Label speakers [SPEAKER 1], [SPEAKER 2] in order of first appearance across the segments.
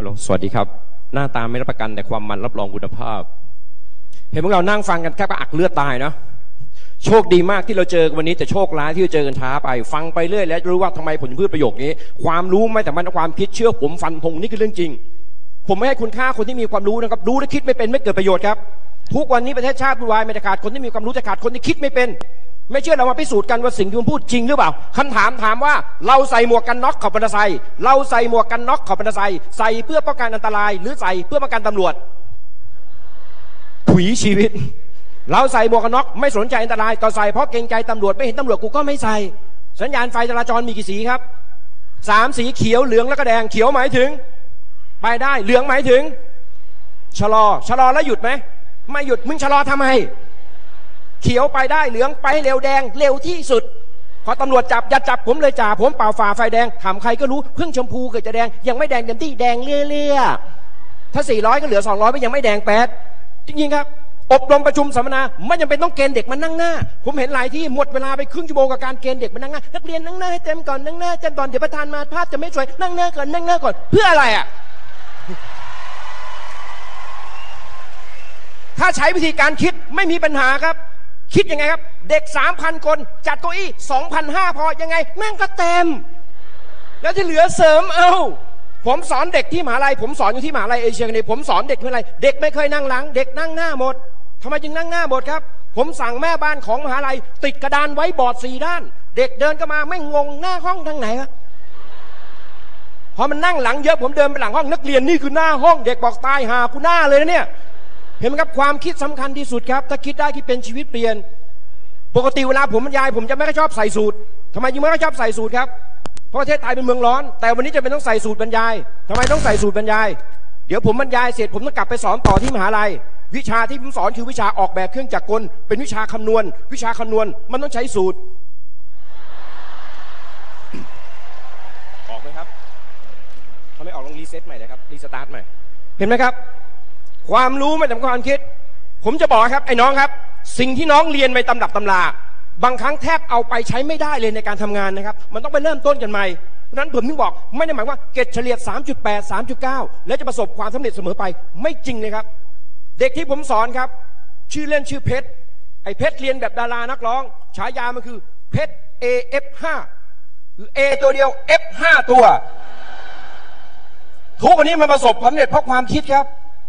[SPEAKER 1] ฮัลโหล สวัสดีครับ หน้าตาไม่รับประกันแต่ความมันรับรองคุณภาพ เห็นพวกเรานั่งฟังกันแค่ก็อักเลือดตายเนาะโชคดีมากที่เราเจอกันวันนี้แต่โชคร้ายที่เราเจอกันช้าไป ฟังไปเรื่อยแล้วรู้ว่าทำไมผมถึงพูดประโยคนี้ ความรู้ไม่แต่มันความคิดเชื่อผมฟันธงนี่คือเรื่องจริง ผมไม่ให้คุณค่าคนที่มีความรู้นะครับ รู้และคิดไม่เป็นไม่เกิดประโยชน์ครับ ทุกวันนี้ประเทศชาติวุ่นวายไม่ได้ขาดคนที่มีความรู้จะขาดคนที่คิดไม่เป็น ไม่เชื่อเรามาพิสูจน์กันว่าสิ่งที่ผมพูดจริงหรือเปล่าคำถามถามว่าเราใส่หมวกกันน็อกขับมอเตอร์ไซค์เราใส่หมวกกันน็อกขับมอเตอร์ไซค์ใส่เพื่อป้องกันอันตราย หรือใส่เพื่อป้องกันตำรวจถุยชีวิต เราใส่หมวกกันน็อกไม่สนใจอันตรายต่อใส่เพราะเกรงใจตำรวจไม่เห็นตำรวจกูก็ไม่ใส่ สัญญาณไฟจราจรมีกี่สีครับสามสีเขียวเหลืองแล้วก็แดงเขียวหมายถึง ไปได้เหลืองหมายถึงชะลอชะลอแล้วหยุดไหมไม่หยุดมึงชะลอทำไม เขียวไปได้เหลืองไปเร็วแดงเร็วที่สุดพอตำรวจจับอย่าจับผมเลยจ่าผมเป่าฝ่าไฟแดงถามใครก็รู้เพิ่งชมพูเกิดจะแดง ยังไม่แดงเต็มที่แดงเลี่ยๆถ้า 400 ก็เหลือ 200ไม่ยังไม่แดงแปดจริงๆครับ อบรมประชุมสัมมนาไม่จำเป็นต้องเกณฑ์เด็กมานั่งหน้า ผมเห็นหลายที่หมดเวลาไปครึ่งชั่วโมงกับการเกณฑ์เด็กมานั่งหน้านักเรียนนั่งหน้าให้เต็มก่อนนั่งหน้าเต็มก่อนเดี๋ยวประธานมาภาพจะไม่สวยนั่งหน้าก่อนนั่งหน้าก่อนเพื่ออะไรอะถ้าใช้วิธีการคิดไม่มีปัญหาครับ คิดยังไงครับ เด็กสามพันคน จัดเก้าอี้สองพันห้าพอยังไง แม่งก็เต็ม แล้วที่เหลือเสริมเอาผมสอนเด็กที่มหาลัยผมสอนอยู่ที่มหาลัยเอเชียกันเผมสอนเด็กเมื่อไรเด็กไม่เคยนั่งหลัง เด็กนั่งหน้าหมดทำไมจึงนั่งหน้าหมดครับ ผมสั่งแม่บ้านของมหาลัย ติดกระดานไว้บอร์ดสี่ด้าน เด็กเดินก็มาไม่งงหน้าห้องทางไหนครับพอมันนั่งหลังเยอะผมเดินไปหลังห้องนักเรียนนี่คือหน้าห้อง เด็กบอกตายหากูหน้าเลยนะเนี่ย เห็นไหมครับความคิดสำคัญที่สุดครับ ถ้าคิดได้ที่เป็นชีวิตเปลี่ยน ปกติเวลาผมบรรยาย ผมจะไม่ค่อยชอบใส่สูตรทำไมยังไม่ค่อยชอบใส่สูตรครับเพราะประเทศไทยเป็นเมืองร้อน แต่วันนี้จะเป็นต้องใส่สูตรบรรยายทำไมต้องใส่สูตรบรรยาย เดี๋ยวผมบรรยายเสร็จผมต้องกลับไปสอนต่อที่มหาลัย วิชาที่ผมสอนคือวิชาออกแบบเครื่องจักรกล เป็นวิชาคำนวณ วิชาคำนวณมันต้องใช้สูตรออกไหมครับถ้าไม่ออกลอง reset ใหม่เลยครับ restart ใหม่เห็นไหมครับ ความรู้ไม่สำคัญความคิด ผมจะบอกครับไอ้น้องครับ สิ่งที่น้องเรียนไปตำรับตำราบางครั้งแทบเอาไปใช้ไม่ได้เลยในการทำงานนะครับ มันต้องไปเริ่มต้นกันใหม่เพราะนั้นผมถึงบอกไม่ได้หมายว่าเกรดเฉลี่ย 3.8 3.9 แล้วจะประสบความสำเร็จเสมอไปไม่จริงเลยครับ เด็กที่ผมสอนครับ ชื่อเล่นชื่อเพชรไอ้เพชรเรียนแบบดารานักร้อง ฉายามันคือเพชร AF5 คือ A ตัวเดียว F5 ตัว ทุกวันนี้มันประสบความสำเร็จเพราะความคิดครับ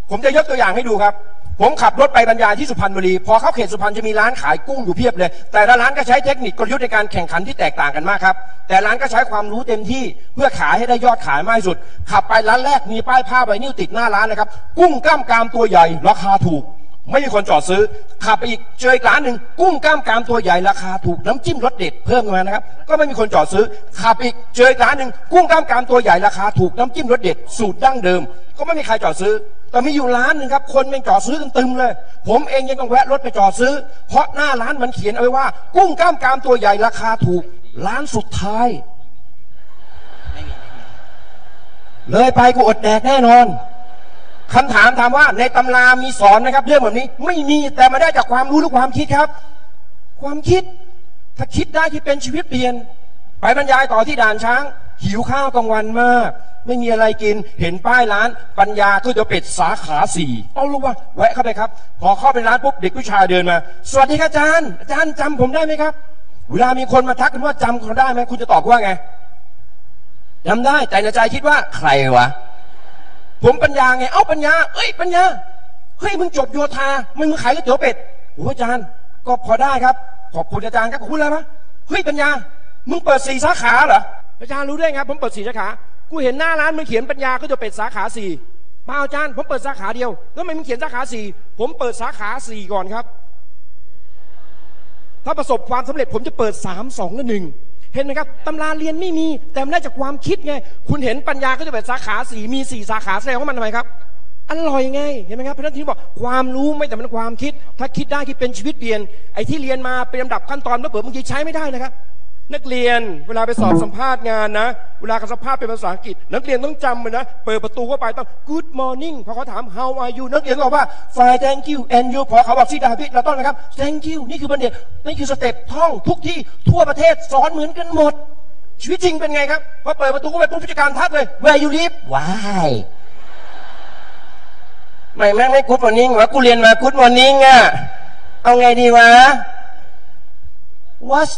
[SPEAKER 1] ผมจะยกตัวอย่างให้ดูครับ ผมขับรถไปบรรยายที่สุพรรณบุรี พอเข้าเขตสุพรรณจะมีร้านขายกุ้งอยู่เพียบเลย แต่ละร้านก็ใช้เทคนิคกลยุทธ์ในการแข่งขันที่แตกต่างกันมากครับ แต่ร้านก็ใช้ความรู้เต็มที่เพื่อขายให้ได้ยอดขายมากที่สุด ขับไปร้านแรกมีป้ายผ้าใบนิ้วติดหน้าร้านนะครับ กุ้งกล้ามกรามตัวใหญ่ ราคาถูก ไม่มีคนจอดซื้อ ขับไปอีกเจออีกร้านหนึ่งกุ้งกล้ามกรามตัวใหญ่ราคาถูก น้ำจิ้มรสเด็ดเพิ่มมานะครับ ก็ไม่มีคนจอดซื้อ ขับอีกเจออีกร้านหนึ่งกุ้งกล้ามกรามตัวใหญ่ราคาถูกน้ำจิ้มรสเด็ดสูตรดั้งเดิม ก็ไม่มีใครจอดซื้อ แต่มีอยู่ร้านหนึ่งครับ คนไม่จอดซื้อกันตึมเลย ผมเองยังต้องแวะรถไปจอดซื้อ เพราะหน้าร้านมันเขียนเอาไว้ว่า กุ้งกล้ามกรามตัวใหญ่ราคาถูก ร้านสุดท้าย เลยไปกูอดแดกแน่นอนคำถามถามว่าในตำรามีสอนนะครับ เรื่องแบบนี้ไม่มีแต่มาได้จากความรู้หรือความคิดครับ ความคิด ถ้าคิดได้ที่เป็นชีวิตเปลี่ยน ไปบรรยายต่อที่ด่านช้าง หิวข้าวกลางวันมาก ไม่มีอะไรกิน เห็นป้ายร้านปัญญาก๋วยเตี๋ยวเป็ดสาขาสี่เอาลูกว่าแวะเข้าไปครับ พอเข้าไปร้านปุ๊บเด็กผู้ชายเดินมา สวัสดีครับอาจารย์อาจารย์จำผมได้ไหมครับ เวลามีคนมาทักกันว่าจำเขาได้ไหมคุณจะตอบว่าไงจำได้แต่ในใจคิดว่าใครวะ ผมปัญญาไง เอ้าปัญญา เอ้ยปัญญาเฮ้ยมึงจบโยธามึงขายก๋วยเตี๋ยวเป็ดโอ้อาจารย์ ก็พอได้ครับ ขอบคุณอาจารย์ครับขอบคุณอะไรมะเฮ้ยปัญญา มึงเปิดสี่สาขาเหรออาจารย์รู้ได้ไงผมเปิดสี่สาขา กูเห็นหน้าร้านมันเขียนปัญญาก็จะเป็ดสาขาสี่ป้าอาจารย์ผมเปิดสาขาเดียวแล้วไมันเขียนสาขาสี่ผมเปิดสาขาสี่ก่อนครับ ถ้าประสบความสำเร็จผมจะเปิดสามสองและหนึ่งเห็นไหมครับตำราเรียนไม่มี แต่มันได้จากความคิดไง คุณเห็นปัญญาก็จะเป็นสาขาสี่มีสี่สาขาแสดงว่ามันทำไมครับอร่อยไงเห็นไหมครับพระนัที่บอกความรู้ไม่แต่มันความคิด ถ้าคิดได้ที่เป็นชีวิตเปลี่ยนไอ้ที่เรียนมาเป็นลำดับขั้นตอนเมื่อเปิดบางทีใช้ไม่ได้นะครับ นักเรียนเวลาไปสอบสัมภาษณ์งานนะ เวลาการสัมภาษณ์เป็นภาษาอังกฤษ นักเรียนต้องจำเลยนะ เปิดประตูเข้าไปต้อง good morning พอเขาถาม how are you นักเรียนบอกว่า fine thank you and you พอเขาบอกที่ดาพิดเราต้องนะครับ thank you นี่คือบันเดตนี่คือ step ท่องทุกที่ทั่วประเทศสอนเหมือนกันหมด ชีวิตจริงเป็นไงครับพอเปิดประตูเข้าไปปุ๊บผู้จัดการทักเลย where you live why ไม่แม่งไม่ good morning วะกูเรียนมา good morning อะเอาไงดีวะ What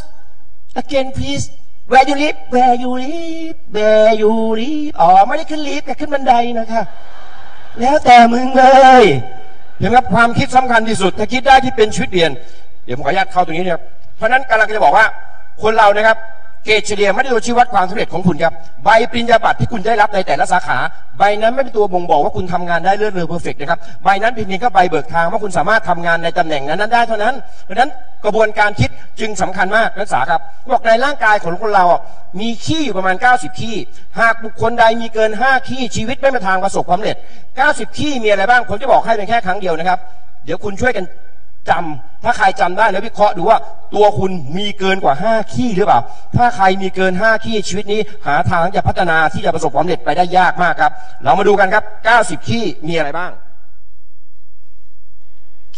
[SPEAKER 1] again please Where you live Where you live Where you live อ๋อไม่ได้ขึ้นลิฟต์แต่ขึ้นบันไดนะคะแล้วแต่มึงเลยเห็นไหมครับความคิดสำคัญที่สุด ถ้าคิดได้ที่เป็นชีวิตเปลี่ยน เดี๋ยวผมขออนุญาตเข้าตรงนี้นะครับเพราะฉะนั้นกำลังจะบอกว่าคนเรานะครับ เกรดเฉลี่ยไม่ได้ตัวชี้วัดความสำเร็จของคุณครับ ใบปริญญาบัตรที่คุณได้รับในแต่ละสาขา ใบนั้นไม่เป็นตัวบ่งบอกว่าคุณทำงานได้เลื่อนเรือเพอร์เฟกนะครับ ใบนั้นเพียงแค่ใบเบิกทางว่าคุณสามารถทำงานในตำแหน่งนั้นได้เท่านั้นเพราะนั้นกระบวนการคิดจึงสำคัญมากนักศึกษาครับบอกในร่างกายของคนเรามีขี้อยู่ประมาณ 90 ขี้ หากบุคคลใดมีเกิน 5 ขี้ชีวิตไม่มาทางประสบความสำเร็จ 90 ขี้มีอะไรบ้างผมจะบอกให้เป็นแค่ครั้งเดียวนะครับ เดี๋ยวคุณช่วยกัน จำถ้าใครจำได้แล้ววิเคราะห์ดูว่า ตัวคุณมีเกินกว่า 5 ขี้หรือเปล่า ถ้าใครมีเกิน 5 ขี้ชีวิตนี้ หาทางจะพัฒนาที่จะประสบความสำเร็จไปได้ยากมากครับ เรามาดูกันครับ 90 ขี้มีอะไรบ้าง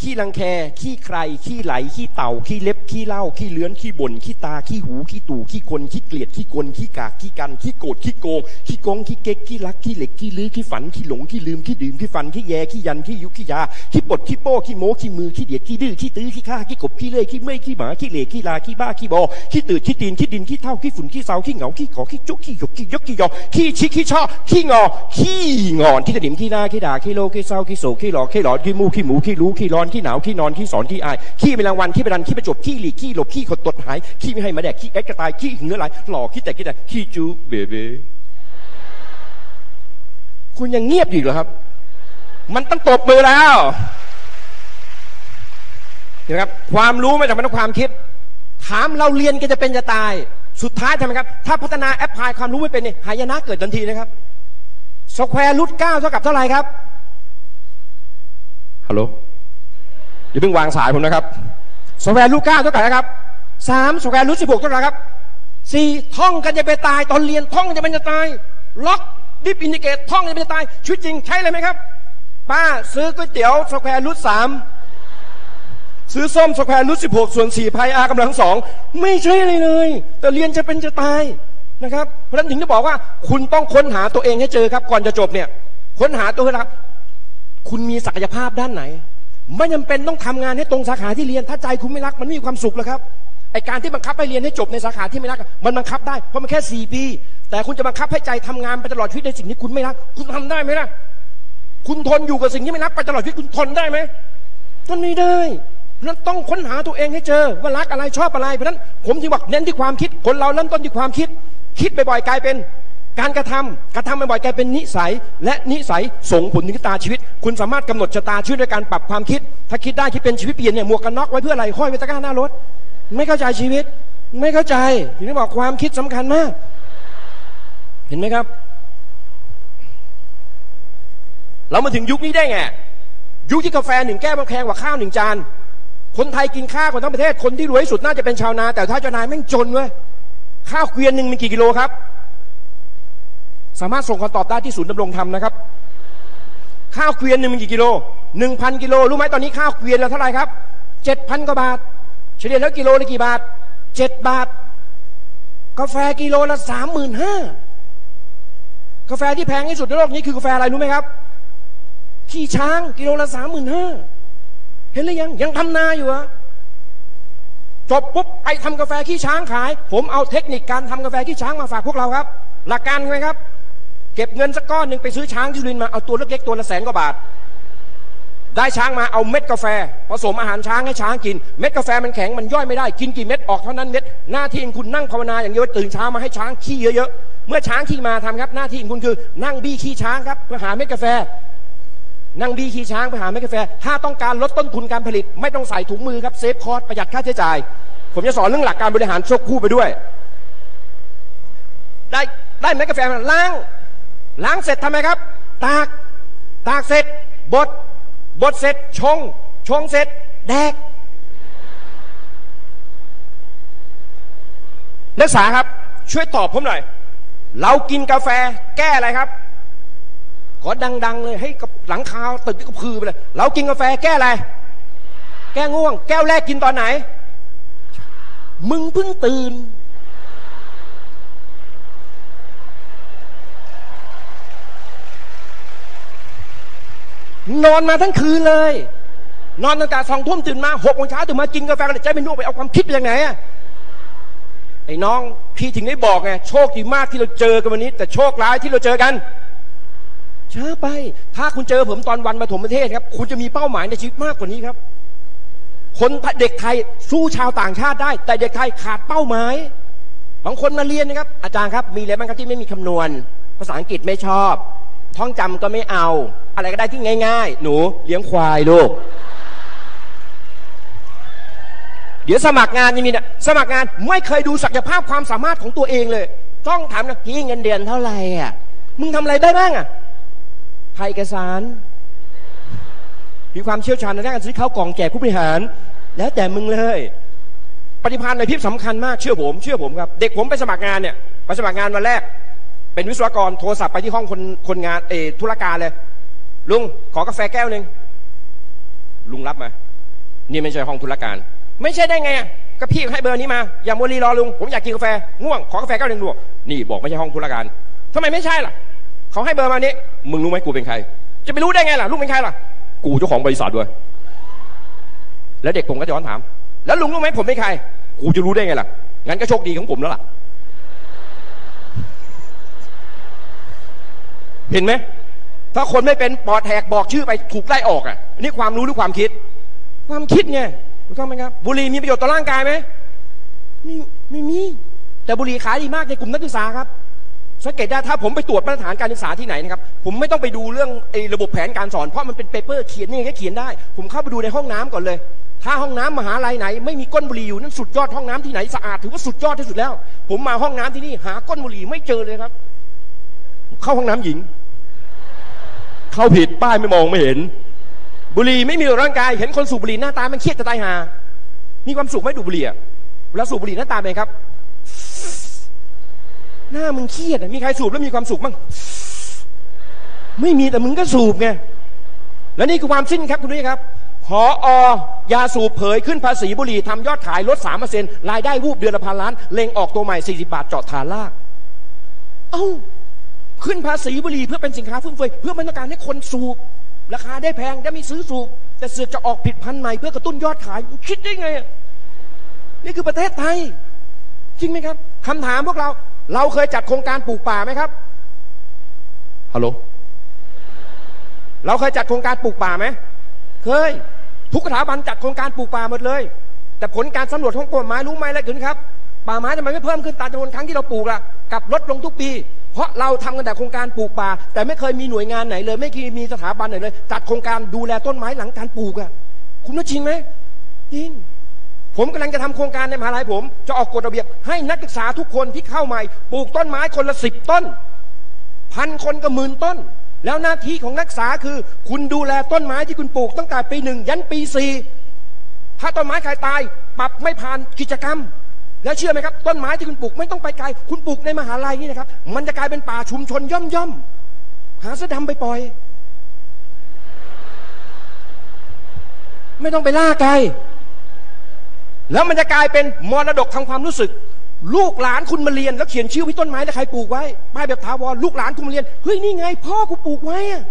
[SPEAKER 2] ขี้รังแค ขี้ใคร ขี้ไหล ขี้เต่า ขี้เล็บ ขี้เหล้าขี้เลื้อน ขี้บ่น ขี้ตา ขี้หู ขี้ตู่ ขี้คน ขี้เกลียด ขี้กล ขี้กาก ขี้กัน ขี้โกรธ ขี้โกง ขี้โกง ขี้เก๊ก ขี้รัก ขี้เหล็ก ขี้ลื้อ ขี้ฝัน ขี้หลง ขี้ลืม ขี้ดื่ม ขี้ฟัน ขี้แย ขี้ยัน ขี้ยุขี้ยา ขี้ปด ขี้โป้ ขี้โม้ ขี้มือ ขี้เดียด ขี้ดื้อ ขี้ตื้อ ขี้ข้า ขี้กบ ขี้เลื่อย ขี้เมื่อย ขี้หมา ขี้เหล่ขี้ลา ขี้บ้า ขี้บอ ขี้ตืดขี้ตีน ขี้ดิน ขี้เท่า ขี้ฝุ่น ขี้เสา ขี้เหงา ขี้ขอ ขี้จุก ขี้หยก ขี้ยก ขี้ยอ ขี้ชิขี้ชอขี้งอ ขี้งอน ขี้ตะหนิมขี้หน้า ขี้ด่า ขี้โล ขี้เศร้า ขี้โศก ขี้หลอก ขี้หลอน ขี้มู ขี้หมู ขี้รู้ ขี้ร้อนขี้หนาวขี้นอนขี้สอนขี้อายขี้เป็นรางวัลขี้เป็นรันขี้ประจบขี้หลีขี้หลบขี้ขดตดหายขี้ไม่ให้มาแดกขี้เอ็กกระตายขี้หึงเนื้อไหลหลอขี้แตกขี้แตกขี้จูเบเบคุณยังเงียบอยู่เหรอครับ มันต้องตบมือแล้วเห็นไหมครับความรู้ไม่จำเป็นต้องความคิด ถามเราเรียนก็จะเป็นจะตาย สุดท้ายทำไมครับ ถ้าพัฒนา apply ความรู้ไม่เป็นเนี่ยหายนะเกิดทันทีนะครับ square root เก้าเท่ากับเท่าไหร่ครับ ฮัลโหล อย่าเพิ่งวางสายผมนะครับsquare root เก้าเท่ากับอะครับสาม square root สิบหกเท่าไหร่ครับสี่ท่องกันจะไปตายตอนเรียนท่องจะเป็นจะตาย log diff integrate ท่องจะเป็นจะตายชีวิตจริงใช่เลยไหมครับ ป้าซื้อก๋วยเตี๋ยว square root สามซื้อส้ม square root สิบหกส่วนสี่ pi r กำลังสองไม่ใช่เลยเลย แต่เรียนจะเป็นจะตายนะครับ เพราะฉะนั้นถึงจะบอกว่าคุณต้องค้นหาตัวเองให้เจอครับ ก่อนจะจบเนี่ย ค้นหาตัวเองครับคุณมีศักยภาพด้านไหน ไม่จำเป็นต้องทำงานให้ตรงสาขาที่เรียน ถ้าใจคุณไม่รักมันไม่มีความสุขหรอกครับไอการที่บังคับให้เรียนให้จบในสาขาที่ไม่รัก มันบังคับได้เพราะมันแค่สี่ปี แต่คุณจะบังคับให้ใจทำงานไปตลอดชีวิตในสิ่งที่คุณไม่รัก คุณทำได้ไหมล่ะคุณทนอยู่กับสิ่งที่ไม่รักไปตลอดชีวิตคุณทนได้ไหมทนไม่ได้เพราะฉะนั้นต้องค้นหาตัวเองให้เจอ ว่ารักอะไรชอบอะไรเพราะฉะนั้นผมจึงบอกเน้นที่ความคิดคนเราเริ่มต้นที่ความคิด คิดบ่อยๆกลายเป็น การกระทำกระทำบ่อยๆกลายเป็นนิสัย และนิสัยส่งผลถึงชะตาชีวิต คุณสามารถกำหนดชะตาชีวิตด้วยการปรับความคิด ถ้าคิดได้คิดเป็นชีวิตเปลี่ยนเนี่ยหมวกกันน็อกไว้เพื่ออะไรห้อยไว้ตะกร้าหน้ารถ ไม่เข้าใจชีวิต ไม่เข้าใจถึงได้บอกความคิดสำคัญมาก เห็นไหมครับ เรามาถึงยุคนี้ได้ไงยุคที่กาแฟหนึ่งแก้วมันแพงกว่าข้าวหนึ่งจานคนไทยกินข้าวกันทั้งประเทศคนที่รวยสุดน่าจะเป็นชาวนา แต่ถ้าเจ้านายแม่งจนเว้ยข้าวเกวียนหนึ่งมีกี่กิโลครับ สามารถส่งคำตอบได้ที่ศูนย์ดำรงธรรมนะครับ ข้าวเกวียนหนึ่งมีกี่กิโลหนึ่งพันกิโลรู้ไหมตอนนี้ข้าวเกวียนละเท่าไหร่ครับเจ็ดพันกว่าบาท เฉลี่ยแล้วกิโลละกี่บาทเจ็ดบาท กาแฟกิโลละสามหมื่นห้ากาแฟที่แพงที่สุดในโลกนี้คือกาแฟอะไรรู้ไหมครับขี้ช้างกิโลละสามหมื่นห้าเห็นหรือยังยังทำนาอยู่อะจบปุ๊บไปทำกาแฟขี้ช้างขาย ผมเอาเทคนิคการทำกาแฟขี้ช้างมาฝากพวกเราครับ หลักการไงครับ เก็บเงินสักก้อนหนึ่งไปซื้อช้างที่สุรินมาเอาตัวเล็กๆตัวละแสนกว่าบาท ได้ช้างมาเอาเม็ดกาแฟ ผสมอาหารช้างให้ช้างกิน เม็ดกาแฟมันแข็งมันย่อยไม่ได้กินกี่เม็ดออกเท่านั้นเม็ดหน้าที่ของคุณนั่งภาวนาอย่างเดียวตื่นเช้ามาให้ช้างขี้เยอะๆเมื่อช้างขี้มาทำครับหน้าที่ของคุณคือนั่งบี้ขี้ช้างครับเพื่อหาเม็ดกาแฟนั่งบี้ขี้ช้างไปหาเม็ดกาแฟ ถ้าต้องการลดต้นทุนการผลิต ไม่ต้องใส่ถุงมือครับ save cost ประหยัดค่าใช้จ่าย ผมจะสอนเรื่องหลักการบริหารควบคู่ไปด้วย ได้ได้เม็ดกาแฟมาล้าง ล้างเสร็จทำไมครับ ตาก ตากเสร็จ บด บดเสร็จ ชง ชงเสร็จ แดก นักศึกษาครับ ช่วยตอบผมหน่อย เรากินกาแฟแก้อะไรครับ ขอดัง ๆ เลยให้กับหลังคาตึกก็พือไปเลย เรากินกาแฟแก้อะไร แก้ง่วง แก้วแรกกินตอนไหน มึงเพิ่งตื่น นอนมาทั้งคืนเลย นอนตั้งแต่สองทุ่มตื่นมาหกโมงเช้าตื่นมากินกาแฟกันใจไม่นุ่ไปเอาความคิดไปจากไหนอะไอ้น้องพี่ถึงได้บอกไงโชคดีมากที่เราเจอกันวันนี้ แต่โชคร้ายที่เราเจอกันช้าไป ถ้าคุณเจอผมตอนวันมาถมประเทศครับ คุณจะมีเป้าหมายในชีวิตมากกว่านี้ครับ คนเด็กไทยสู้ชาวต่างชาติได้ แต่เด็กไทยขาดเป้าหมายบางคนมาเรียนนะครับ อาจารย์ครับ มีอะไรบ้างครับที่ไม่มีคำนวณ ภาษาอังกฤษไม่ชอบ ท่องจำก็ไม่เอา อะไรก็ได้ที่ง่าย ๆ หนูเลี้ยงควายลูก เดี๋ยวสมัครงานยังมีเนี่ยสมัครงานไม่เคยดูศักยภาพความสามารถของตัวเองเลย ต้องถามนะพี่เงินเดือนเท่าไหร่อะ มึงทำอะไรได้บ้างอะถ่ายเอกสาร มีความเชี่ยวชาญในด้านการซื้อข้าวกล่องแจกผู้บริหาร แล้วแต่มึงเลย ปฏิภาณในพิบสำคัญมากเชื่อผม เชื่อผมครับ เด็กผมไปสมัครงานเนี่ยไปสมัครงานวันแรก เป็นวิศวกรโทรศัพท์ไปที่ห้องคนคนงานเอธุรการเลย ลุงขอกาแฟแก้วหนึ่งลุงรับมา นี่ไม่ใช่ห้องธุรการ ไม่ใช่ได้ไงอะก็พี่ให้เบอร์นี้มา อย่ามัวรีรอลุง ผมอยากกินกาแฟง่วงขอกาแฟแก้วหนึ่งดูนี่บอกไม่ใช่ห้องธุรการทำไมไม่ใช่ล่ะเขาให้เบอร์มานี้มึงรู้ไหมกูเป็นใคร จะไปรู้ได้ไงล่ะลุงเป็นใครล่ะ กูเจ้าของบริษัทด้วย แล้วเด็กผมก็จะย้อนถาม แล้วลุงรู้ไหมผมเป็นใคร กูจะรู้ได้ไงล่ะงั้นก็โชคดีของผมแล้วล่ะ เห็นไหมถ้าคนไม่เป็นปอดแหกบอกชื่อไปถูกไล่ออกอะอันนี่ความรู้หรือความคิด ความคิดไงถูกต้องไหมครับ บุหรี่มีประโยชน์ต่อร่างกายไหมไม่ไม่มี แต่บุหรี่ขายดีมากในกลุ่มนักศึกษาครับสังเกตได้ถ้าผมไปตรวจมาตรฐานการศึกษาที่ไหนนะครับผมไม่ต้องไปดูเรื่องไอ้ระบบแผนการสอนเพราะมันเป็นเปเปอร์เขียนนี่แค่เขียนได้ ผมเข้าไปดูในห้องน้ำก่อนเลย ถ้าห้องน้ำมหาลัยไหน ไม่มีก้นบุหรี่อยู่นั่นสุดยอดห้องน้ำที่ไหนสะอาดถือว่าสุดยอดที่สุดแล้ว ผมมาห้องน้ำที่นี่หาก้นบุหรี่ไม่เจอเลยครับ เข้าห้องน้ำหญิง เข้าผิดป้ายไม่มองไม่เห็น บุหรี่ไม่มีต่อร่างกาย เห็นคนสูบบุหรี่หน้าตามันเครียดจะตายหา มีความสุขไหมดูบุหรี่อะเวลาสูบบุหรี่หน้าตาเป็นไงครับ หน้ามึงเครียดมีใครสูบแล้วมีความสุขบ้างไม่มีแต่มึงก็สูบไงและนี่คือความสิ้นครับคุณนุ้ยครับหออยาสูบเผยขึ้นภาษีบุหรี่ทำยอดขายลด3%รายได้วูบเดือนละพันล้าน เล็งออกตัวใหม่ 40 บาทเจาะฐานลาก เอ้า ขึ้นภาษีบุหรี่เพื่อเป็นสินค้าฟุ่มเฟือยเพื่อมันต้องการให้คนสูบ ราคาได้แพงได้มีซื้อสูบ แต่เสือกจะออกผิดพันธุ์ใหม่เพื่อกระตุ้นยอดขายคิดได้ไงอะนี่คือประเทศไทย จริงไหมครับคำถามพวกเรา เราเคยจัดโครงการปลูกป่าไหมครับฮัลโหลเราเคยจัดโครงการปลูกป่าไหมเคย ทุกสถาบันจัดโครงการปลูกป่าหมดเลย แต่ผลการสำรวจของกรมไม้รู้ไหมอะไรขึ้นครับป่าไม้ทำไมไม่เพิ่มขึ้นตามจำนวนครั้งที่เราปลูกล่ะกลับลดลงทุกปี เพราะเราทำกันแต่โครงการปลูกป่า แต่ไม่เคยมีหน่วยงานไหนเลย ไม่เคยมีสถาบันไหนเลย จัดโครงการดูแลต้นไม้หลังการปลูกอะคุณว่าจริงไหมจริงผมกำลังจะทำโครงการในมหาลัยผม จะออกกฎระเบียบให้นักศึกษาทุกคนที่เข้าใหม่ปลูกต้นไม้คนละสิบต้น พันคนก็หมื่นต้น แล้วหน้าที่ของนักศึกษาคือ คุณดูแลต้นไม้ที่คุณปลูกตั้งแต่ปีหนึ่งยันปีสี่ถ้าต้นไม้ใครตายปรับไม่ผ่านกิจกรรม แล้วเชื่อไหมครับ ต้นไม้ที่คุณปลูกไม่ต้องไปไกล คุณปลูกในมหาลัยนี่นะครับ มันจะกลายเป็นป่าชุมชนย่อมย่อมหาเสอดำไปปล่อย ไม่ต้องไปล่าไกล แล้วมันจะกลายเป็นมรดกทางความรู้สึก ลูกหลานคุณมาเรียน แล้วเขียนชื่อไว้ต้นไม้แล้วใครปลูกไว้ป้ายแบบถาวรลูกหลานคุณมาเรียนเฮ้ยนี่ไง พ่อกูปลูกไว้อะ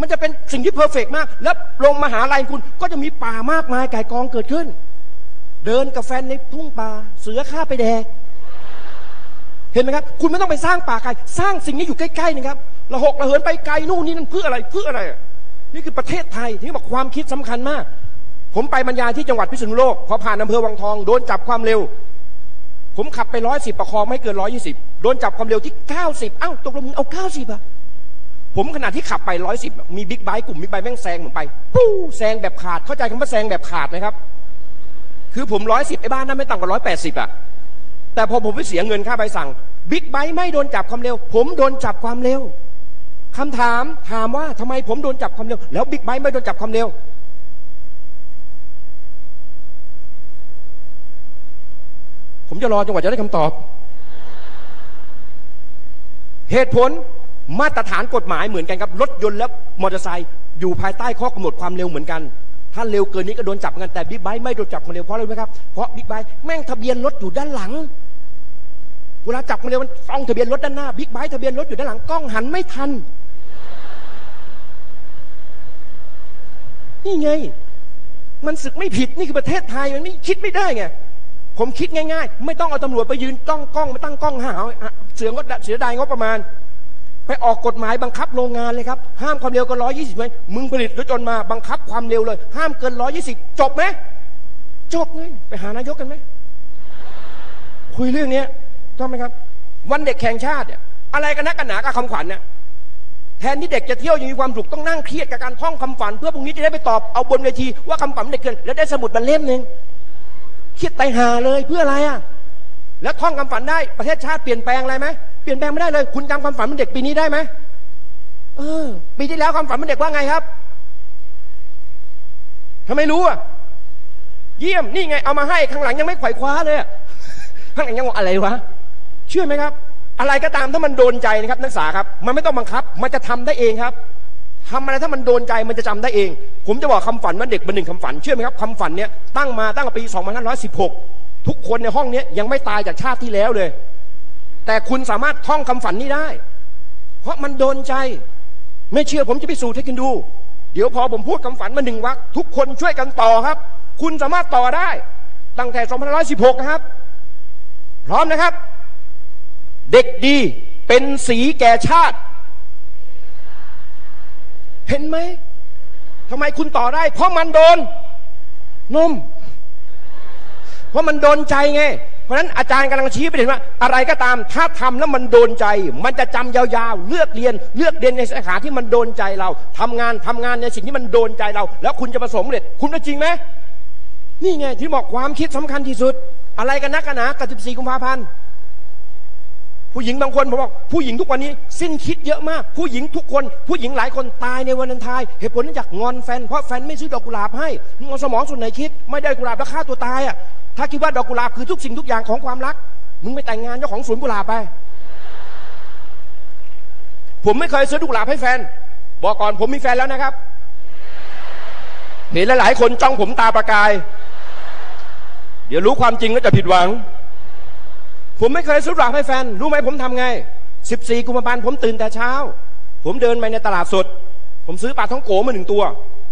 [SPEAKER 2] มันจะเป็นสิ่งที่เพอร์เฟกมาก แล้วลงมหาลัยคุณก็จะมีป่ามากมายไก่กองเกิดขึ้น เดินกับแฟนในทุ่งป่าเสือฆ่าไปแดก เห็นไหมครับ คุณไม่ต้องไปสร้างป่าไกลสร้างสิ่งนี้อยู่ใกล้ๆนะครับระหกระเหินไปไกลนู่นนี่นั่นเพื่ออะไรเพื่ออะไร นี่คือประเทศไทยที่บอกความคิดสำคัญมาก ผมไปบรรยายที่จังหวัดพิษณุโลกพอผ่านอำเภอวังทอง โดนจับความเร็ว ผมขับไปร้อยสิบประคองไม่เกินร้อยี่สิบโดนจับความเร็วที่เก้าสิบอ้าวตกลงมึงเอาเก้าสิบอะผมขณะที่ขับไปร้อยสิบมีบิ๊กไบค์กลุ่มบิ๊กไบค์แม่งแซงผมไปปู้แซงแบบขาดเข้าใจคำว่าแซงแบบขาดไหมครับ คือผมร้อยสิบไอ้บ้านั้นไม่ต่ำกว่าร้อยแปดสิบอะแต่พอผมไปเสียเงินค่าใบสั่งบิ๊กไบค์ไม่โดนจับความเร็ว ผมโดนจับความเร็วคำถามถามว่าทำไมผมโดนจับความเร็ว แล้วบิ๊กไบค์ไม่โดนจับความเร็ว ผมจะรอจนกว่าจะได้คำตอบ เหตุผลมาตรฐานกฎหมายเหมือนกันครับรถยนต์และมอเตอร์ไซค์อยู่ภายใต้ข้อกำหนดความเร็วเหมือนกัน ถ้าเร็วเกินนี้ก็โดนจับเหมือนกันแต่บิ๊กไบค์ไม่โดนจับความเร็วเพราะอะไรไหมครับเพราะบิ๊กไบค์แม่งทะเบียนรถอยู่ด้านหลัง เวลาจับความเร็วมันต้องทะเบียนรถด้านหน้าบิ๊กไบค์ทะเบียนรถอยู่ด้านหลังกล้องหันไม่ทันนี่ไง มันศึกไม่ผิดนี่คือประเทศไทยมันไม่คิดไม่ได้ไงผมคิดง่าย ๆ ไม่ต้องเอาตำรวจไปยืนกล้องกล้องมาตั้งกล้องหาเสืองก็เสียดายงบประมาณ ไปออกกฎหมายบังคับโรงงานเลยครับ ห้ามความเร็วเกินร้อยยี่สิบไหมมึงผลิตรถยนต์มาบังคับความเร็วเลย ห้ามเกินร้อยยี่สิบจบไหมจบเลยไปหานายกกันไหมคุยเรื่องนี้ต้องไหมครับ วันเด็กแข่งชาติเนี่ยอะไรกันนักกันหนากับคำขวัญเนี่ยแทนที่เด็กจะเที่ยวอย่างมีความสุขต้องนั่งเครียดกับการท่องคำฝัน เพื่อพรุ่งนี้จะได้ไปตอบเอาบนเวทีว่าคำฝันเด็กเกินแล้วได้สมุดบันเล่มหนึ่งเครียดไตหาเลยเพื่ออะไรอะแล้วท่องคำฝันได้ประเทศชาติเปลี่ยนแปลงอะไรไหม เปลี่ยนแปลงไม่ได้เลย คุณจำความฝันเป็นเด็กปีนี้ได้ไหมเออ ปีที่แล้วความฝันเป็นเด็กว่าไงครับทำไมรู้อะ เยี่ยมนี่ไงเอามาให้ข้างหลังยังไม่ไขว่คว้าเลยข้างหลังยังว่าอะไรวะเชื่อไหมครับ อะไรก็ตามถ้ามันโดนใจนะครับ นักศึกษาครับ มันไม่ต้องบังคับ มันจะทำได้เองครับทำอะไรถ้ามันโดนใจมันจะจำได้เอง ผมจะบอกคำฝันว่าเด็กเป็นหนึ่งคำฝันเชื่อไหมครับคำฝันเนี้ยตั้งมาตั้งแต่ปี 2516 ทุกคนในห้องเนี้ยยังไม่ตายจากชาติที่แล้วเลย แต่คุณสามารถท่องคำฝันนี้ได้ เพราะมันโดนใจ ไม่เชื่อผมจะไปสู่ให้คุณดู เดี๋ยวพอผมพูดคำฝันมาหนึ่งวักทุกคนช่วยกันต่อครับ คุณสามารถต่อได้ ตั้งแต่2516 นะครับ พร้อมนะครับ เด็กดีเป็นสีแก่ชาติ เห็นไหมทำไมคุณต่อได้ เพราะมันโดนนม เพราะมันโดนใจไง ราะฉะนั้นอาจารย์กำลังชี้ไปเห็นว่า อะไรก็ตามถ้าทำแล้วมันโดนใจ มันจะจำยาวๆ เลือกเรียนเลือกเรียนในสาขาที่มันโดนใจเราทำงานทำงานในสิ่งที่มันโดนใจเรา แล้วคุณจะประสบเร็จคุณจริงไหมนี่ไงที่บอกความคิดสำคัญที่สุด อะไรกันนักกันหนากับ14กุมภาพันธ์ผู้หญิงบางคนผมบอกผู้หญิงทุกวันนี้สิ้นคิดเยอะมาก ผู้หญิงทุกคน ผู้หญิงหลายคนตายในวันนันทายเหตุผลจากงอนแฟนเพราะแฟนไม่ซื้อดอกกุหลาบให้งอนสมองส่วนไหนคิด ไม่ได้กุหลาบแล้วฆ่าตัวตายอะ ถ้าคิดว่าดอกกุหลาบคือทุกสิ่งทุกอย่างของความรัก มึงไปแต่งงานเจ้าของสวนกุหลาบไป ผมไม่เคยซื้อดอกกุหลาบให้แฟน บอกก่อนผมมีแฟนแล้วนะครับ เห็นหลายๆคนจ้องผมตาประกาย เดี๋ยวรู้ความจริงก็จะผิดหวัง ผมไม่เคยสุดหลังให้แฟน รู้ไหมผมทำไง 14 กุมภาพันธ์ผมตื่นแต่เช้า ผมเดินไปในตลาดสด ผมซื้อปลาท้องโกมาหนึ่งตัว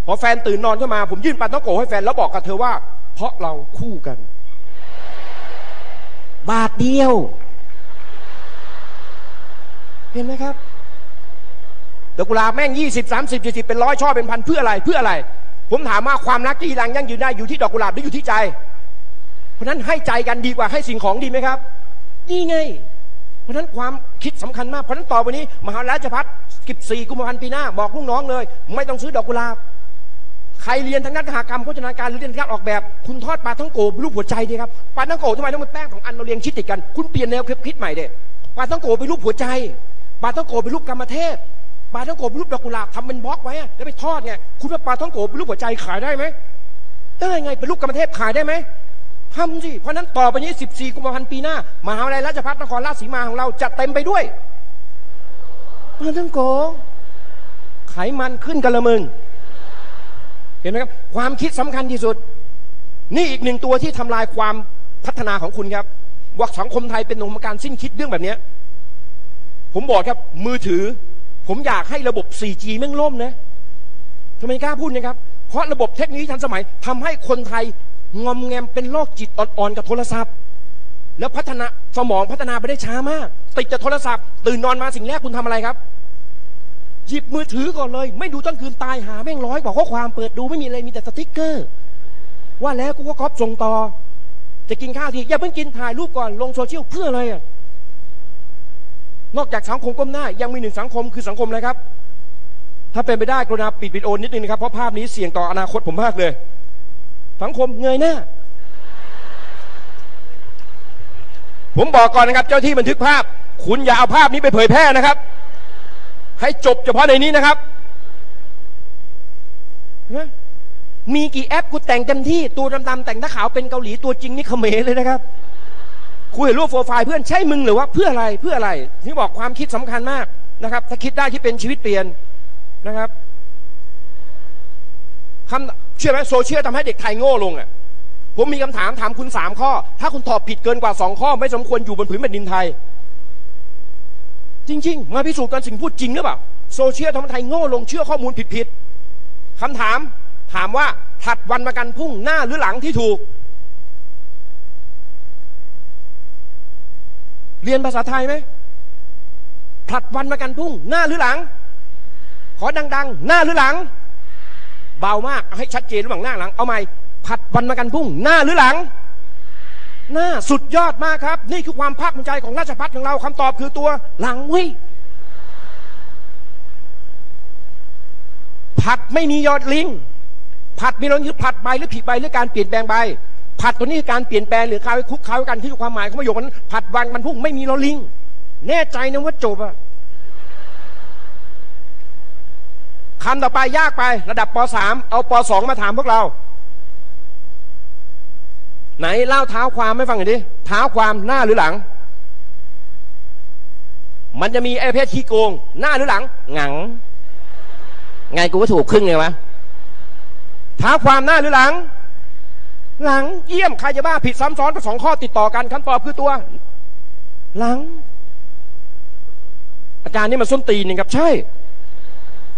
[SPEAKER 2] พอแฟนตื่นนอนขึ้นมา ผมยื่นปลาท้องโกให้แฟนแล้วบอกกับเธอว่า เพราะเราคู่กัน บาทเดียว เห็นไหมครับดอกกุหลาบแม่งยี่สิบสามสิบสี่สิบเป็นร้อยช่อเป็นพันเพื่ออะไรเพื่ออะไร ผมถามว่าความรักที่รังยั่งยืนได้อยู่ที่ดอกกุหลาบหรืออยู่ที่ใจ เพราะนั้นให้ใจกันดีกว่าให้สิ่งของดีไหมครับนี่ไง เพราะนั้นความคิดสำคัญมากเพราะนั้นต่อไปนี้ มหาราชพัฒกิบสี่กุมภาพันธ์ปีหน้า บอกลูกน้องเลย ไม่ต้องซื้อดอกกุหลาบ รเรียนทางด้านขากรรมโภชนาการหรือเรียนทางด้านออกแบบ คุณทอดปลาทั้งโกรูปหัวใจดีครับปลาทั้งโกทำไมต้องเป็นแป้งของอันเราเรียงชิดติดกัน คุณเปลี่ยนแนวคิดใหม่เด็ปลาทั้งโกเป็นรูปหัวใจปลาทั้งโกเป็นรูปกรรมเทพปลาทั้งโกเป็นรูปดอกกุหลาบทำเป็นบล็อกไว้แล้วไปทอดไงคุณว่าปลาทั้งโกเป็นรูปหัวใจขายได้ไหมได้ไงเป็นรูปกรรมเทพขายได้ไหมทำสิเพราะนั้นต่อไปนี้ 14 กุมภาพันธ์ปีหน้ามหาวิทยาลัยราชภัฏนครราชสีมาของเราจะเต็มไปด้วยปลาทั้งโกไขมันขึ้นกันละมึง เห็นไหมครับ ความคิดสำคัญที่สุด นี่อีกหนึ่งตัวที่ทำลายความพัฒนาของคุณครับว่าสังคมไทยเป็นหนุ่มการสิ้นคิดเรื่องแบบนี้ผมบอกครับมือถือ ผมอยากให้ระบบ 4G แม่งล่มนะทำไมกล้าพูดนะครับ เพราะระบบเทคโนโลยีทันสมัยทำให้คนไทยงอมแงมเป็นโรคจิตอ่อนๆกับโทรศัพท์ แล้วพัฒนาสมองพัฒนาไปได้ช้ามาก ติดจากโทรศัพท์ ตื่นนอนมาสิ่งแรกคุณทำอะไรครับ หยิบมือถือก่อนเลย ไม่ดูต้นคืนตายหาแม่งร้อยกว่าข้อความเปิดดูไม่มีอะไรมีแต่สติ๊กเกอร์ ว่าแล้วกูก็ก๊อปส่งต่อ จะกินข้าวทีอย่าเพิ่งกินถ่ายรูปก่อนลงโซเชียลเพื่ออะไรอะนอกจากสังคมก้มหน้า ยังมีหนึ่งสังคมคือสังคมอะไรครับ ถ้าเป็นไปได้กรุณาปิดวิดีโอนิดนึงนะครับ เพราะภาพนี้เสี่ยงต่ออนาคตผมมากเลย สังคมเงยหน้า ผมบอกก่อนนะครับ เจ้าที่บันทึกภาพ คุณอย่าเอาภาพนี้ไปเผยแพร่นะครับ ให้จบเฉพาะในนี้นะครับ มีกี่แอปกูแต่งเต็มที่ ตัวดำๆแต่งหน้าขาวเป็นเกาหลีตัวจริงนี่เขมรเลยนะครับคุยรูปโปรไฟล์เพื่อนใช่มึงหรือว่าเพื่ออะไรเพื่ออะไรที่บอกความคิดสำคัญมากนะครับ ถ้าคิดได้ที่เป็นชีวิตเปลี่ยนนะครับคำเชื่อไหมโซเชียลทำให้เด็กไทยโง่ลงอะผมมีคำถามถามคุณสามข้อ ถ้าคุณตอบผิดเกินกว่าสองข้อ ไม่สมควรอยู่บนผืนแผ่นดินไทย จริง ๆ มาพิสูจน์กันสิ่งพูดจริงหรือเปล่าโซเชียลทำไทยโง่ลงเชื่อข้อมูลผิดๆคำถามถามว่าถัดวันประกันพรุ่งหน้าหรือหลังที่ถูก เรียนภาษาไทยไหมผลัดวันประกันพรุ่งหน้าหรือหลัง ขอดัง ๆ หน้าหรือหลัง เบามากเอาให้ชัดเจนระหว่างหน้าหลัง เอาใหม่ผัดวันประกันพรุ่งหน้าหรือหลัง น้าสุดยอดมากครับ นี่คือความภาคภูมิใจของราชพัฒของเราคำตอบคือตัวหลังวิผัดไม่มียอดลิงผัดมีรสคือผัดใบหรือผิดใบหรือการเปลี่ยนแปลงใบผัดตัวนี้คือการเปลี่ยนแปลงหรือคาไว้คุกคาไว้กันที่ความหมายของประโยคนั้นผัดวันมันพุ่งไม่มีรอลิง แน่ใจนะว่าจบอะคำต่อไปยากไประดับป .3 เอาป .2 มาถามพวกเรา ไหนเล่าเท้าความไม่ฟังหน่อยดิเท้าความหน้าหรือหลัง มันจะมีไอ้เพศขี้โกง หน้าหรือหลังหงัง ไงกูก็ถูกครึ่งเลยวะเท้าความหน้าหรือหลัง หลังเยี่ยมใครจะบ้าผิดซ้ำซ้อนกับสองข้อติดต่อกันคำตอบคือตัว หลัง อาจารย์นี่มันส้นตีนนี่ครับใช่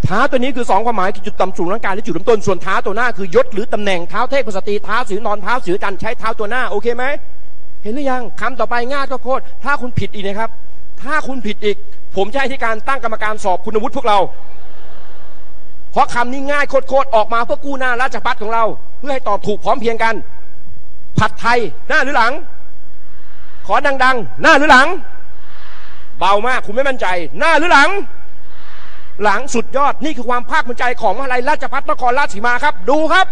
[SPEAKER 2] ท้าตัวนี้คือสองความหมายคือจุดต่ำสูงร่างกายและจุดเริ่มต้นส่วนเท้าตัวหน้าคือยศหรือตำแหน่งเท้าเทพสตรีเท้าสือนอนเท้าสือจันใช้เท้าตัวหน้าโอเคไหมเห็นหรือยังคำต่อไปง่ายก็โคตรถ้าคุณผิดอีกนะครับ ถ้าคุณผิดอีก ผมจะให้ที่การตั้งกรรมการสอบคุณวุฒิพวกเรา เพราะคำนี้ง่ายโคตรออกมาเพื่อกู้หน้าราชพัฒของเรา เพื่อให้ตอบถูกพร้อมเพียงกัน ผัดไทยหน้าหรือหลัง ขอดัง ๆ หน้าหรือหลัง เบามากคุณไม่มั่นใจ หน้าหรือหลัง หลังสุดยอดนี่คือความภาคภูมิใจของมหาลัยราชพัฒนครราชสีมาครับ ดูครับ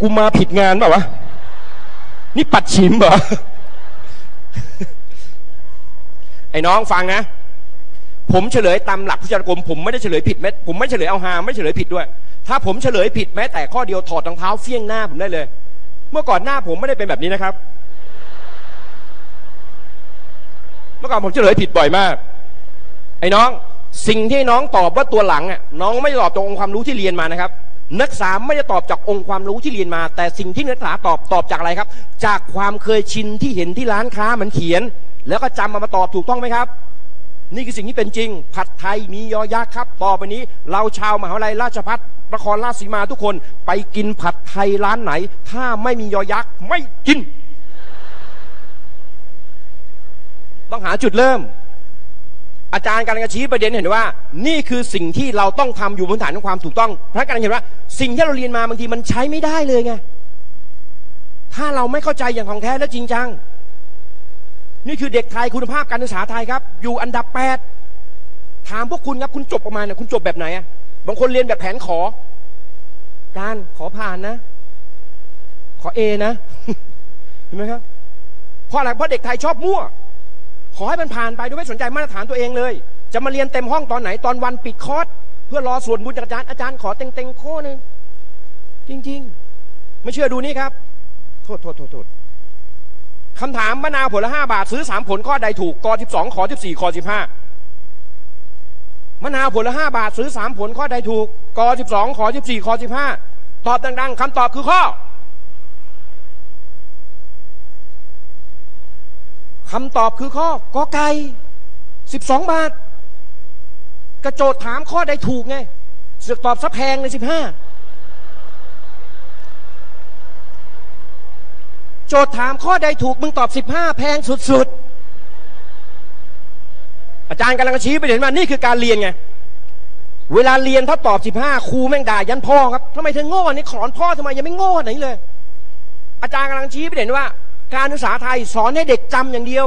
[SPEAKER 2] กูมาผิดงานเปล่าวะ นี่ปัดฉิมเหรอไอ้น้องฟังนะ ผมเฉลยตามหลักพุทธกรมผมไม่ได้เฉลยผิดแม้ผมไม่เฉลยเอาหาไม่เฉลยผิดด้วย ถ้าผมเฉลยผิดแม้แต่ข้อเดียวถอดรองเท้าเฟี้ยงหน้าผมได้เลย เมื่อก่อนหน้าผมไม่ได้เป็นแบบนี้นะครับ เมื่อก่อนผมเฉลยผิดบ่อยมาก ไอ้น้องสิ่งที่น้องตอบว่าตัวหลังอะน้องไม่ตอบจากองค์ความรู้ที่เรียนมานะครับ นักศึกษาไม่ได้ตอบจากองค์ความรู้ที่เรียนมา แต่สิ่งที่นักศึกษาตอบตอบจากอะไรครับ จากความเคยชินที่เห็นที่ร้านค้ามันเขียน แล้วก็จำมามาตอบถูกต้องไหมครับ นี่คือสิ่งที่เป็นจริง ผัดไทยมียอยักษ์ครับ ต่อไปนี้ เราชาวมหาวิทยาลัยราชภัฏนครราชสีมาทุกคน ไปกินผัดไทยร้านไหน ถ้าไม่มียอยักษ์ไม่กิน ต้องหาจุดเริ่ม อาจารย์กำลังจะชี้ประเด็นเห็นว่า นี่คือสิ่งที่เราต้องทำอยู่บนฐานของความถูกต้อง พระกำลังเห็นว่า สิ่งที่เราเรียนมาบางทีมันใช้ไม่ได้เลยไงถ้าเราไม่เข้าใจอย่างของแท้และจริงจัง นี่คือเด็กไทยคุณภาพการศึกษาไทยครับ อยู่อันดับแปดถามพวกคุณครับคุณจบประมาณเนี่ยคุณจบแบบไหนอะบางคนเรียนแบบแผนขอการขอผ่านนะ ขอเอนะ เห็นไหมครับ เพราะอะไรเพราะเด็กไทยชอบมั่ว ขอให้มันผ่านไปโดยไม่สนใจมาตรฐานตัวเองเลย จะมาเรียนเต็มห้องตอนไหนตอนวันปิดคอร์สเพื่อรอส่วนบุญจากอาจารย์อาจารย์ขอเต็งเต็งๆโค้หนึ่งจริง ๆ ไม่เชื่อดูนี่ครับ โทษโทษโทษโทษคำถามมะนาวผลละห้าบาทซื้อสามผลข้อใดถูกกอสิบสองขอสิบสี่ขอสิบห้ามะนาวผลละห้าบาทซื้อสามผลข้อใดถูกกอสิบสองขอสิบสี่ขอสิบห้าตอบดัง ๆคำตอบคือข้อ คำตอบคือข้อกอไก่สิบสองบาท กระโจดถามข้อใดถูกไงเสือกตอบซะแพงเลยสิบห้าโจทย์ถามข้อใดถูกมึงตอบสิบห้าแพงสุดๆ อาจารย์กำลังชี้ไปเห็นว่านี่คือการเรียนไง เวลาเรียนถ้าตอบสิบห้าครูแม่งด่ายันพ่อครับทำไมเธอโง่นี่สอนพ่อทำไมยังไม่โง่ไหนเลย อาจารย์กำลังชี้ไปเห็นว่า การศึกษาไทยสอนให้เด็กจำอย่างเดียว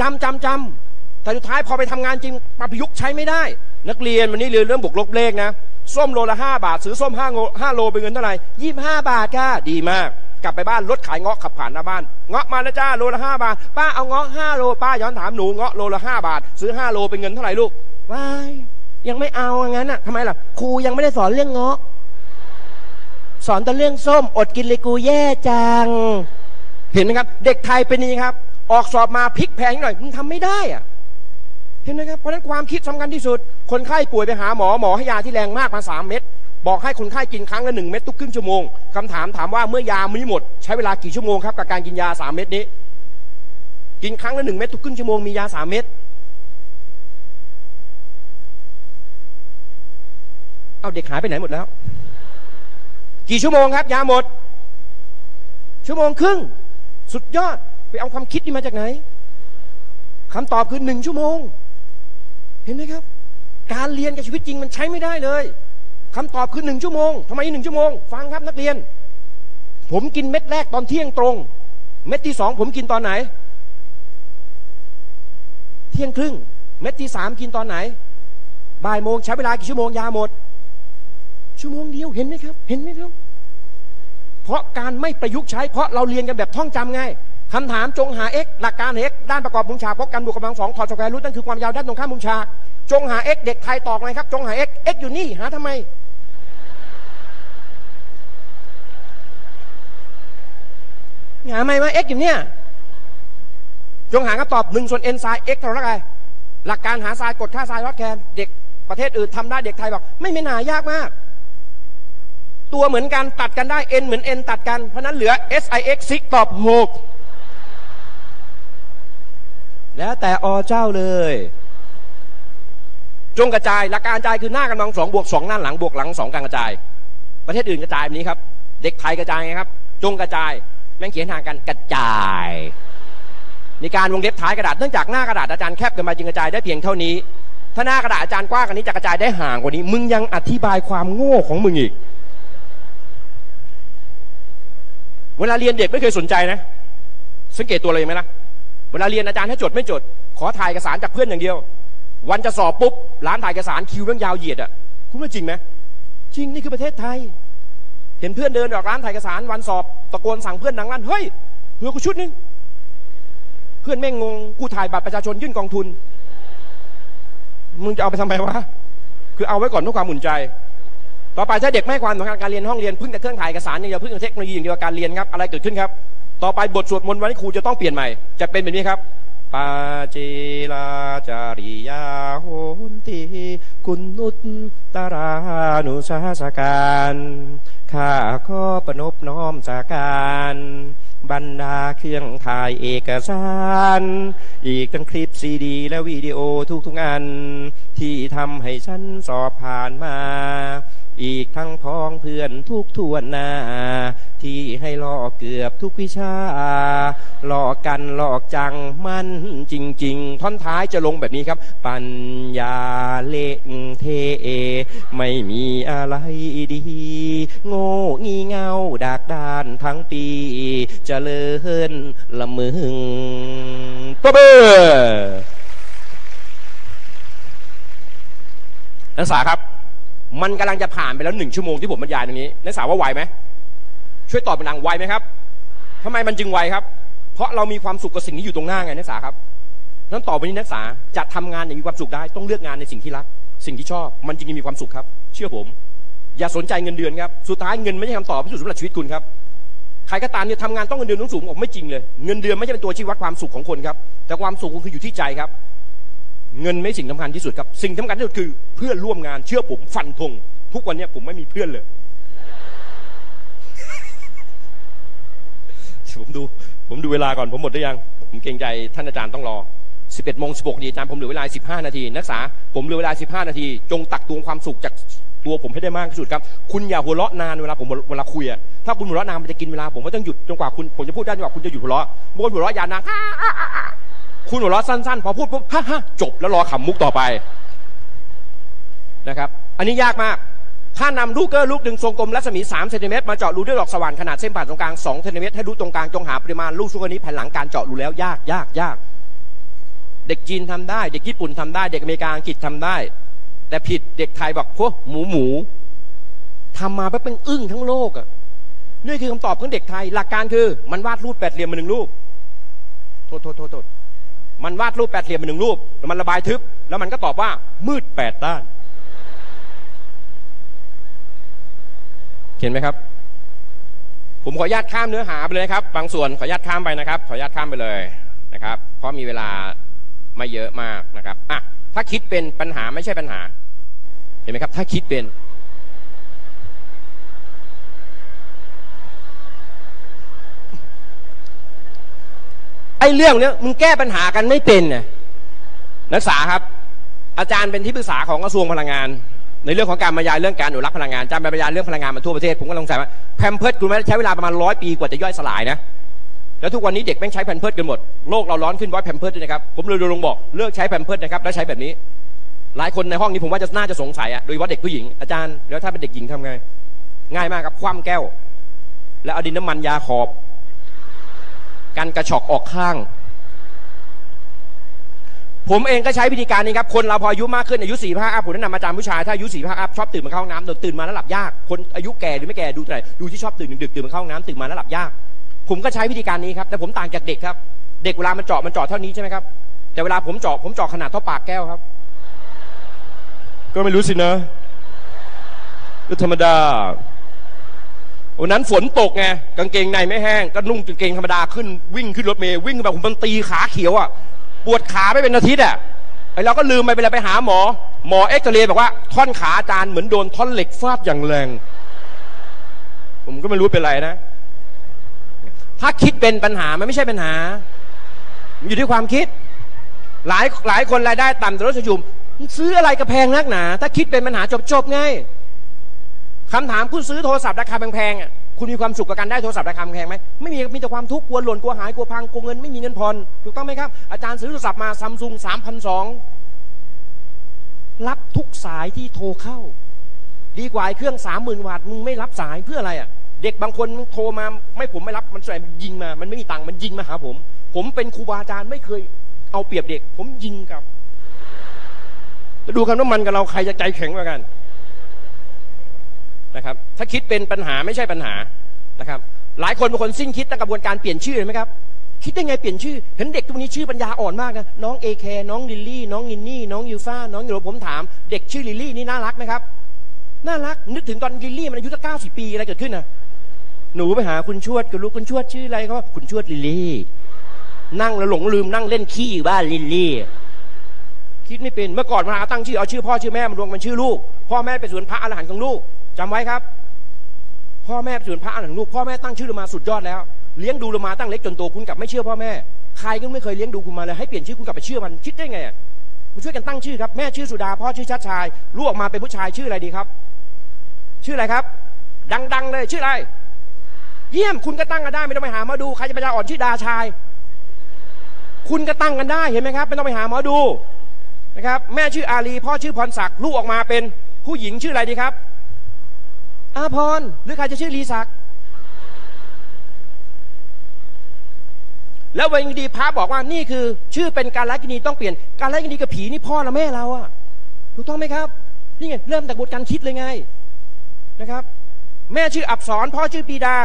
[SPEAKER 2] จำจำจำแต่สุดท้ายพอไปทำงานจริงประยุกต์ใช้ไม่ได้ นักเรียนวันนี้เรียนเรื่องบวกลบเลขนะส้มโลละห้าบาทซื้อส้มห้าโลห้าโลเป็นเงินเท่าไหร่ยี่ห้าบาทค่ะดีมาก กลับไปบ้านรถขายเงาะขับผ่านหน้าบ้านเงาะมาแล้วจ้าโลละห้าบาท ป้าเอาเงาะห้าโลป้าย้อนถามหนูเงาะโลละห้าบาท ซื้อห้าโลเป็นเงินเท่าไหร่ลูกว้ายยังไม่เอาอย่างนั้นอะทำไมล่ะครูยังไม่ได้สอนเรื่องเงาะ สอนแต่เรื่องส้มอดกินเลยกูแย่จัง เห็นไหมครับ เด็กไทยเป็นยังไงครับ ออกสอบมาพลิกแพงหน่อยมันทำไม่ได้อะเห็นไหมครับเพราะนั้นความคิดสำคัญที่สุด คนไข้ป่วยไปหาหมอหมอให้ยาที่แรงมากมาสามเม็ดบอกให้คนไข้กินครั้งละหนึ่งเม็ดทุกครึ่งชั่วโมงคำถามถามว่าเมื่อยามีหมด ใช้เวลากี่ชั่วโมงครับกับการกินยาสามเม็ดนี้ กินครั้งละหนึ่งเม็ดทุกครึ่งชั่วโมงมียาสามเม็ดเอาเด็กหายไปไหนหมดแล้ว กี่ชั่วโมงครับ ยาหมด ชั่วโมงครึ่ง สุดยอดไปเอาความคิดนี่มาจากไหนคำตอบคือหนึ่งชั่วโมง เห็นไหมครับ การเรียนกับชีวิตจริงมันใช้ไม่ได้เลยคำตอบคือหนึ่งชั่วโมงทำไมหนึ่งชั่วโมง ฟังครับนักเรียน ผมกินเม็ดแรกตอนเที่ยงตรง เม็ดที่สองผมกินตอนไหน เที่ยงครึ่ง เม็ดที่สามกินตอนไหน บ่ายโมงใช้เวลากี่ชั่วโมงยาหมด ชั่วโมงเดียวเห็นไหมครับ เห็นไหมครับ เพราะการไม่ประยุกต์ใช้เพราะเราเรียนกันแบบท่องจำไงคำถามจงหา x หลักการ x ด้านประกอบมุมฉากผลการบวกกำลังสองถอด square root นั่นคือความยาวด้านตรงข้ามมุมฉากจงหา x เด็กไทยตอบไงครับ จงหา x x อยู่นี่หาทำไม หาไม่ว่า x อยู่เนี่ยจงหาคำตอบหนึ่งส่วน n ไซน์ x เท่าไรหลักการหาไซน์กดค่าไซน์วัดแกนเด็กประเทศอื่นทำได้เด็กไทยบอกไม่ไม่หนายากมาก ตัวเหมือนกันตัดกันได้ n เหมือน n ตัดกัน เพราะนั้นเหลือ s i x ซิกตอบ 6 แล้วแต่อเจ้าเลย จงกระจายหลักการกระจายคือหน้ากำลังสองบวกสองหน้าหลังบวกหลังสองการกระจาย ประเทศอื่นกระจายแบบนี้ครับ เด็กไทยกระจายไงครับ จงกระจายแม่งเขียนทางกันกระจายในการวงเล็บท้ายกระดาษเนื่องจากหน้ากระดาษอาจารย์แคบเกินไปจึงกระจายได้เพียงเท่านี้ ถ้าหน้ากระดาษอาจารย์กว้างกว่านี้จะกระจายได้ห่างกว่านี้ มึงยังอธิบายความโง่ของมึงอีก เวลาเรียนเด็กไม่เคยสนใจนะ สังเกตตัวเลยไหมล่ะ เวลาเรียนอาจารย์ให้จดไม่จด ขอถ่ายเอกสารจากเพื่อนอย่างเดียว วันจะสอบปุ๊บร้านถ่ายเอกสารคิวเรื่องยาวเหยียดอะคุณว่าจริงไหมจริงนี่คือประเทศไทย เห็นเพื่อนเดินออกร้านถ่ายเอกสารวันสอบตะโกนสั่งเพื่อนดังลั่นเฮ้ยเพื่อกูชุดนึงเพื่อนแม่งงงกูถ่ายบัตรประชาชนยื่นกองทุน มึงจะเอาไปทำไมวะคือเอาไว้ก่อนเพื่อความหมุนใจ ต่อไปถ้าเด็กไม่ความสำคัญการเรียนห้องเรียนพึ่งแต่เครื่องถ่ายเอกสารอย่างเดียวพึ่งแต่เทคโนโลยีอย่างเดียวการเรียนครับอะไรเกิดขึ้นครับ ต่อไปบทสวดมนต์วันนี้ครูจะต้องเปลี่ยนใหม่ จะเป็นแบบนี้ครับปาเจลาจาริยาโหนติกุนุตตารานุสาสการข้าข้อประนบน้อมสาการบรรดาเครื่องถ่ายเอกสาร อีกทั้งคลิปซีดี และวิดีโอทุกทุกอัน ที่ทำให้ฉันสอบผ่านมา อีกทั้งพ้องเพื่อนทุกทวนนาที่ให้ลอกเกือบทุกวิชาหลอกกันหลอกจังมันจริง ๆ ท่อนท้ายจะลงแบบนี้ครับ ปัญญาเละเทไม่มีอะไรดี โง่งีเงาดักดานทั้งปีจเจริญละมึงปะเบอนักศึกษาครับ มันกำลังจะผ่านไปแล้วหนึ่งชั่วโมงที่ผมบรรยายตรงนี้นักศึกษาว่าไวไหมช่วยตอบเป็นดังไวไหมครับทำไมมันจึงไวครับ เพราะเรามีความสุขกับสิ่งที่อยู่ตรงหน้าไงนักศึกษาครับนั้นต่อไปนี้นักศึกษาจะทำงานอย่างมีความสุขได้ ต้องเลือกงานในสิ่งที่รัก สิ่งที่ชอบ มันจึงมีความสุขครับ เชื่อผม อย่าสนใจเงินเดือนครับสุดท้ายเงินไม่ใช่คำตอบที่สุดสำหรับชีวิตคุณครับใครก็ตามเนี่ยทำงานต้องเงินเดือนสูงผมไม่จริงเลย เงินเดือนไม่ใช่เป็นตัวชี้วัดความสุขของคนครับแต่ความสุขคุณคืออยู่ที่ใจครับ เงินไม่สิ่งสำคัญที่สุดครับ สิ่งสำคัญที่สุดคือเพื่อนร่วมงานเชื่อผมฟันธงทุกวันนี้ผมไม่มีเพื่อนเลยผมดูผมดูเวลาก่อนผมหมดหรือยัง ผมเกรงใจท่านอาจารย์ต้องรอ 11โมง16นาทีอาจารย์ผมเหลือเวลา 15 นาที นักศึกษาผมเหลือเวลา 15 นาที จงตักตวงความสุขจากตัวผมให้ได้มากที่สุดครับ คุณอย่าหัวเราะนานเวลาผมเวลาคุยอะถ้าคุณหัวเราะนานมันจะกินเวลาผมก็ต้องหยุดจนกว่าคุณผมจะพูดได้จนกว่าคุณจะหยุดหัวเราะบางคนหัวเราะยาวนาน คุณหัวเราะสั้นๆ พอพูดปุ๊บฮ่าฮจบแล้วรอขำมุกต่อไปนะครับ อันนี้ยากมาก ถ้านำลูกเกอร์ลูกหนึ่งทรงกลมรัศมี3เซนติเมตรมาเจาะรูด้วยดอกสว่านขนาดเส้นผ่านตรงกลาง2เซนติเมตรให้รูตรงกลางจงหาปริมาณลูกชุกนี้แผ่นหลังการเจาะรูแล้วยากยากยากเด็กจีนทำได้ เด็กญี่ปุ่นทำได้ เด็กอเมริกาอังกฤษทำได้ แต่ผิดเด็กไทยบอกพวกหมูหมูทำมาไปเป็นอึ้งทั้งโลกอะนี่คือคำตอบของเด็กไทย หลักการคือมันวาดรูปแปดเหลี่ยมมาหนึ่งรูปโทษโทษโทษ มันวาดรูปแปดเหลี่ยมมาหนึ่งรูป แล้วมันระบายทึบ แล้วมันก็ตอบว่า มืดแปดด้าน เห็นไหมครับ ผมขออนุญาตข้ามเนื้อหาไปเลยครับ บางส่วนขออนุญาตข้ามไปนะครับ ขออนุญาตข้ามไปเลยนะครับ เพราะมีเวลาไม่เยอะมากนะครับอะถ้าคิดเป็นปัญหาไม่ใช่ปัญหา เห็นไหมครับ ถ้าคิดเป็น ไอ้เรื่องเนี้ยมึงแก้ปัญหากันไม่เป็นน่ะนักศึกษาครับ อาจารย์เป็นที่ปรึกษาของกระทรวงพลังงาน ในเรื่องของการบรรยายเรื่องการอนุรักษ์พลังงานจำบรรยายเรื่องพลังงานมาทั่วประเทศผมก็ลงใจว่า Pampers คุณไม่ใช้เวลาประมาณร้อยปีกว่าจะย่อยสลายนะแล้วทุกวันนี้เด็กแม่งใช้ Pampers กันหมดโลกเราร้อนขึ้นว่า Pampers ด้วยนะครับผมเลยลงบอกเลิกใช้ Pampers นะครับแล้วใช้แบบนี้หลายคนในห้องนี้ผมว่าจะน่าจะสงสัยอะโดยเฉพาะเด็กผู้หญิงอาจารย์แล้วถ้าเป็นเด็กหญิงทำไง ง่ายมากครับคว่ำแก้ว แล้วเอาดินน้ำมันยาขอบ กันกระชอกออกข้าง ผมเองก็ใช้วิธีการนี้ครับ คนเราพออายุมากขึ้นอายุสี่ห้าอัพผมแนะนำอาจารย์ผู้ชายถ้าอายุสี่ห้าอัพชอบตื่นมาเข้าห้องน้ำตื่นมาแล้วหลับยากคนอายุแก่หรือไม่แก่ดูแต่ดูที่ชอบตื่นดึกๆตื่นมาเข้าห้องน้ำตื่นมาแล้วหลับยาก ผมก็ใช้วิธีการนี้ครับแต่ผมต่างจากเด็กครับ เด็กเวลามันเจาะมันเจาะเท่านี้ใช่ไหมครับแต่เวลาผมเจาะผมเจาะขนาดเท่าปากแก้วครับ ก็ไม่รู้สินะธรรมดา วันนั้นฝนตกไงกางเกงในไม่แห้ง ก็นุ่งกางเกงธรรมดาขึ้นวิ่งขึ้นรถเมย์วิ่งแบบผมมันตีขาเขียวอะปวดขาไม่เป็นอาทิตย์อะไอเราก็ลืมไปเวลาไปหาหมอ หมอเอ็กซเรย์บอกว่าท่อนขาอาจารย์เหมือนโดนท่อนเหล็กฟาดอย่างแรง ผมก็ไม่รู้เป็นไรนะ ถ้าคิดเป็นปัญหามันไม่ใช่ปัญหา อยู่ที่ความคิด หลายหลายคนรายได้ต่ำแต่รถสยุมซื้ออะไรกระแพงนักหนา ถ้าคิดเป็นปัญหาจบจบไง คำถามคุณซื้อโทรศัพท์ราคาแพงๆอะคุณมีความสุขกับการได้โทรศัพท์ราคาแพงไหมไม่มีมีแต่ความทุกข์กลัวหล่นกลัวหายกลัวพังกลัวเงินไม่มีเงินผ่อนถูกต้องไหมครับ อาจารย์ซื้อโทรศัพท์มาซัมซุงสามพันสองรับทุกสายที่โทรเข้า ดีกว่าเครื่องสามหมื่นวัตต์มึงไม่รับสายเพื่ออะไรอะเด็กบางคนโทรมาไม่ผมไม่รับมันใส่ยิงมา มันไม่มีตังค์มันยิงมาหาผม ผมเป็นครูบาอาจารย์ไม่เคยเอาเปรียบเด็ก ผมยิงกับจะดูคำน้ำมันกับเราใครจะใจแข็งกว่ากัน นะครับ ถ้าคิดเป็นปัญหาไม่ใช่ปัญหานะครับ หลายคนเป็นคนสิ้นคิดตั้งกระบวนการเปลี่ยนชื่อเห็นไหมครับ คิดได้ไงเปลี่ยนชื่อ เห็นเด็กทุกวันนี้ชื่อปัญญาอ่อนมากนะ น้องเอแคร์น้องลิลลี่ น้องนินนี่ น้องยูฟ่า น้องยูโรผมถาม เด็กชื่อลิลลี่นี่น่ารักไหมครับ น่ารัก นึกถึงตอนลิลลี่มันอายุตั้งเก้าสิบปีอะไรเกิดขึ้นนะหนูไปหาคุณชวดก็รู้คุณชวดชื่ออะไรเขาคุณชวดลิลลี่ นั่งแล้วหลงลืมนั่งเล่นขี้อยู่บ้านลิลลี่คิดไม่เป็นเมื่อก่อนเวลาตั้งชื่อเอาชื่อพ่อชื่อแม่มารวมเป็นชื่อลูก พ่อแม่เป็นส่วนพระอรหันต์ของลูก จำไว้ครับ พ่อแม่เป็นส่วนพระอรหันต์ของลูก พ่อแม่ตั้งชื่อเรามาสุดยอดแล้ว เลี้ยงดูเรามาตั้งเล็กจนโตคุณกลับไม่เชื่อพ่อแม่ ใครก็ไม่เคยเลี้ยงดูคุณมาเลยให้เปลี่ยนชื่อคุณกลับไปเชื่อมันคิดได้ไงอะคุณช่วยกันตั้งชื่อครับแม่ชื่อสุดาพ่อชื่อชัดชายลูกออกมาเป็นผู้ชายชื่ออะไรดีครับ ชื่ออะไรครับ ดังๆเลยชื่ออะไร เยี่ยมคุณก็ตั้งกันได้ไม่ต้องไปหามอดูใครจะไปยาอ่อนชื่อดาชาย คุณก็ตั้งกันได้เห็นไหมครับ ไม่ต้องไปหาหมอดูนะครับแม่ชื่ออาลีพ่อชื่อพรศักดิ์ลูกออกมาเป็นผู้หญิงชื่ออะไรดีครับ อาพรหรือใครจะชื่อลีศักดิ์แล้ววันดีพระบอกว่านี่คือ ชื่อเป็นการไลกินีต้องเปลี่ยน การไลกินีกับผีนี่พ่อและแม่เราอะถูกต้องไหมครับ นี่ไงเริ่มจากบทการคิดเลยไงนะครับ แม่ชื่ออับสรพ่อชื่อปีดา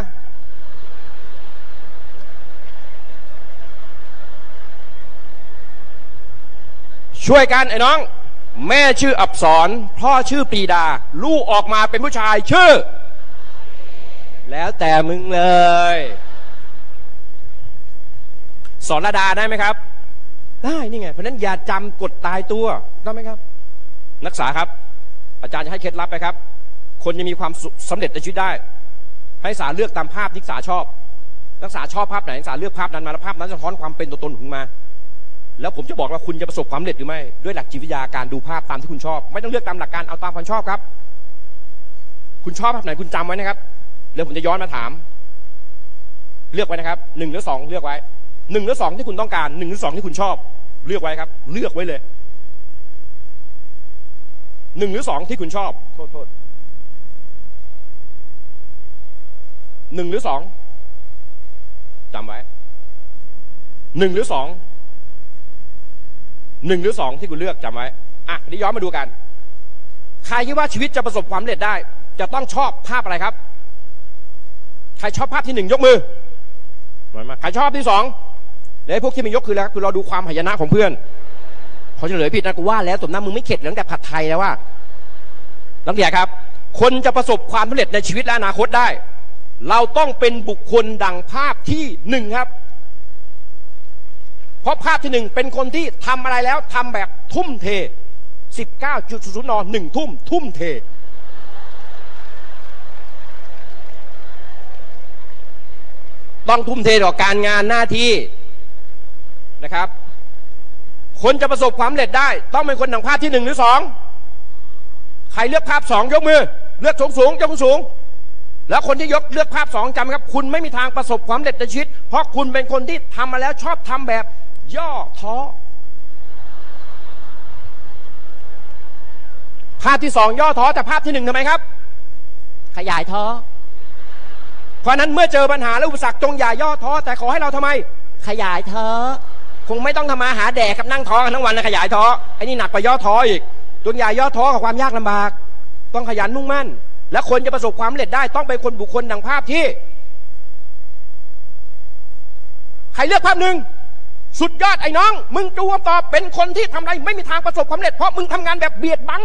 [SPEAKER 2] ช่วยกันไอ้น้อง แม่ชื่ออับสรพ่อชื่อปีดา ลูกออกมาเป็นผู้ชายชื่อ แล้วแต่มึงเลย สอนระดาได้ไหมครับ ได้นี่ไง เพราะนั้นอย่าจำกดตายตัวได้ไหมครับ นักษาครับ อาจารย์จะให้เคล็ดลับไปครับ คนจะมีความสำเร็จในชีวิตได้ ให้สาเลือกตามภาพที่สาชอบนักษาชอบภาพไหนนักษาเลือกภาพนั้นมาแล้วภาพนั้นจะท้อนความเป็นตัวตนของมา แล้วผมจะบอกว่าคุณจะประสบความสำเร็จหรือไม่ ด้วยหลักจิตวิทยาการดูภาพตามที่คุณชอบ ไม่ต้องเลือกตามหลักการเอาตามความชอบครับ คุณชอบภาพไหนคุณจำไว้นะครับ แล้วผมจะย้อนมาถาม เลือกไว้นะครับหนึ่งหรือสองเลือกไว้หนึ่งหรือสองที่คุณต้องการหนึ่งหรือสองที่คุณชอบ เลือกไว้ครับ เลือกไว้เลยหนึ่งหรือสองที่คุณชอบโทษโทษหนึ่งหรือสองจำไว้หนึ่งหรือสอง หนึ่งหรือสองที่คุณเลือกจำไว้ อะนี่ย้อนมาดูกัน ใครคิดว่าชีวิตจะประสบความสำเร็จได้ จะต้องชอบภาพอะไรครับ ใครชอบภาพที่หนึ่งยกมือใครชอบที่สองแล้วพวกที่มันยกคือแล้วคือเราดูความหายนะของเพื่อนเขาเฉลยผิดนะกูว่าแล้วสมน้ำมึงไม่เข็ดตั้งแต่ผัดไทยแล้วว่าลังเดียครับ คนจะประสบความสำเร็จในชีวิตและอนาคตได้ เราต้องเป็นบุคคลดังภาพที่หนึ่งครับ เพราะภาพที่หนึ่งเป็นคนที่ทำอะไรแล้วทำแบบทุ่มเท 19.00นหนึ่งทุ่ม ทุ่มเท ต้องทุ่มเทต่อการงานหน้าที่นะครับ คนจะประสบความสำเร็จได้ ต้องเป็นคนดังภาพที่หนึ่งหรือสองใครเลือกภาพสองยกมือ เลือกสูงสูงยกสูง แล้วคนที่ยกเลือกภาพสองจำครับ คุณไม่มีทางประสบความสำเร็จในชีวิต เพราะคุณเป็นคนที่ทำมาแล้วชอบทำแบบ ย่อท้อภาพที่สองย่อท้อแต่ภาพที่หนึ่งทำไมครับ ขยายท้อเพราะฉะนั้นเมื่อเจอปัญหาและอุปสรรคจงอย่าย่อท้อแต่ขอให้เราทำไม ขยายท้อคงไม่ต้องทำมาหาแดกกับนั่งท้อกันทั้งวันนะขยายท้อไอ้นี่หนักกว่าย่อท้ออีกจงอย่าย่อท้อกับความยากลำบาก ต้องขยันมุ่งมั่น และคนจะประสบความสำเร็จได้ต้องเป็นคนบุคคลดังภาพที่ ใครเลือกภาพหนึ่ง สุดยอดไอ้น้อง มึงดูคำตอเป็นคนที่ทำอะไร ไม่มีทางประสบความสำเร็จเพราะมึงทำงานแบบเบียดบัง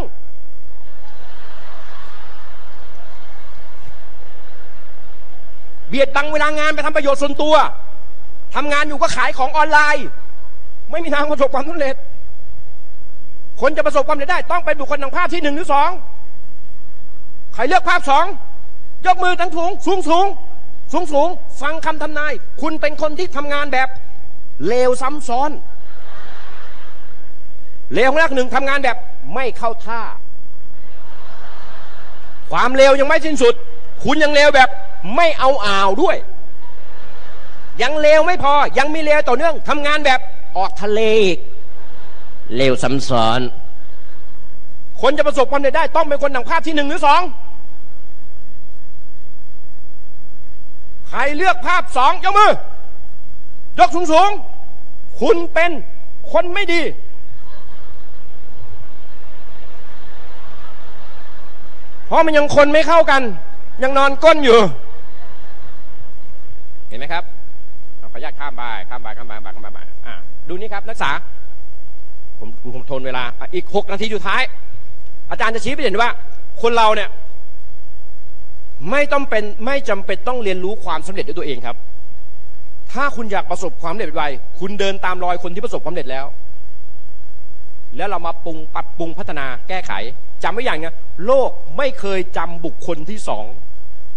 [SPEAKER 2] เบียดบังเวลางานไปทำประโยชน์ส่วนตัวทำงานอยู่ก็ขายของออนไลน์ ไม่มีทางประสบความสำเร็จ คนจะประสบความสำเร็จได้ ต้องเป็นบุคคลทางภาพที่หนึ่งหรือสองใครเลือกภาพสองยกมือทั้งสูงสูงสูงสูงสูงฟังคำทำนาย คุณเป็นคนที่ทำงานแบบ เลวซ้ำซ้อน เลวของแรกหนึ่งทำงานแบบไม่เข้าท่า ความเลวยังไม่สิ้นสุด คุณยังเลวแบบไม่เอาอ่าวด้วย ยังเลวไม่พอยังมีเลวต่อเนื่องทำงานแบบออกทะเลอีกเลวซ้ำซ้อนคนจะประสบความสำเร็จได้ต้องเป็นคนดังภาพที่หนึ่งหรือสองใครเลือกภาพสองยกมือ ยกสูงสูงคุณเป็นคนไม่ดี เพราะมันยังคนไม่เข้ากัน ยังนอนก้นอยู่ เห็นไหมครับขออนุญาตข้ามไปข้ามไปข้ามไปข้ามไปข้ามไปอ่าดูนี่ครับนักศึกษา ผมผมทนเวลาอ,อีกหกนาทีสุดท้าย อาจารย์จะชี้ไปเห็นว่า คนเราเนี่ย ไม่ต้องเป็นไม่จำเป็นต้องเรียนรู้ความสำเร็จด้วยตัวเองครับ ถ้าคุณอยากประสบความสำเร็จไวคุณเดินตามรอยคนที่ประสบความสำเร็จแล้ว แล้วเรามาปรุงปรับปรุงพัฒนาแก้ไขจำไว้อย่างนะโลกไม่เคยจำบุคคลที่สอง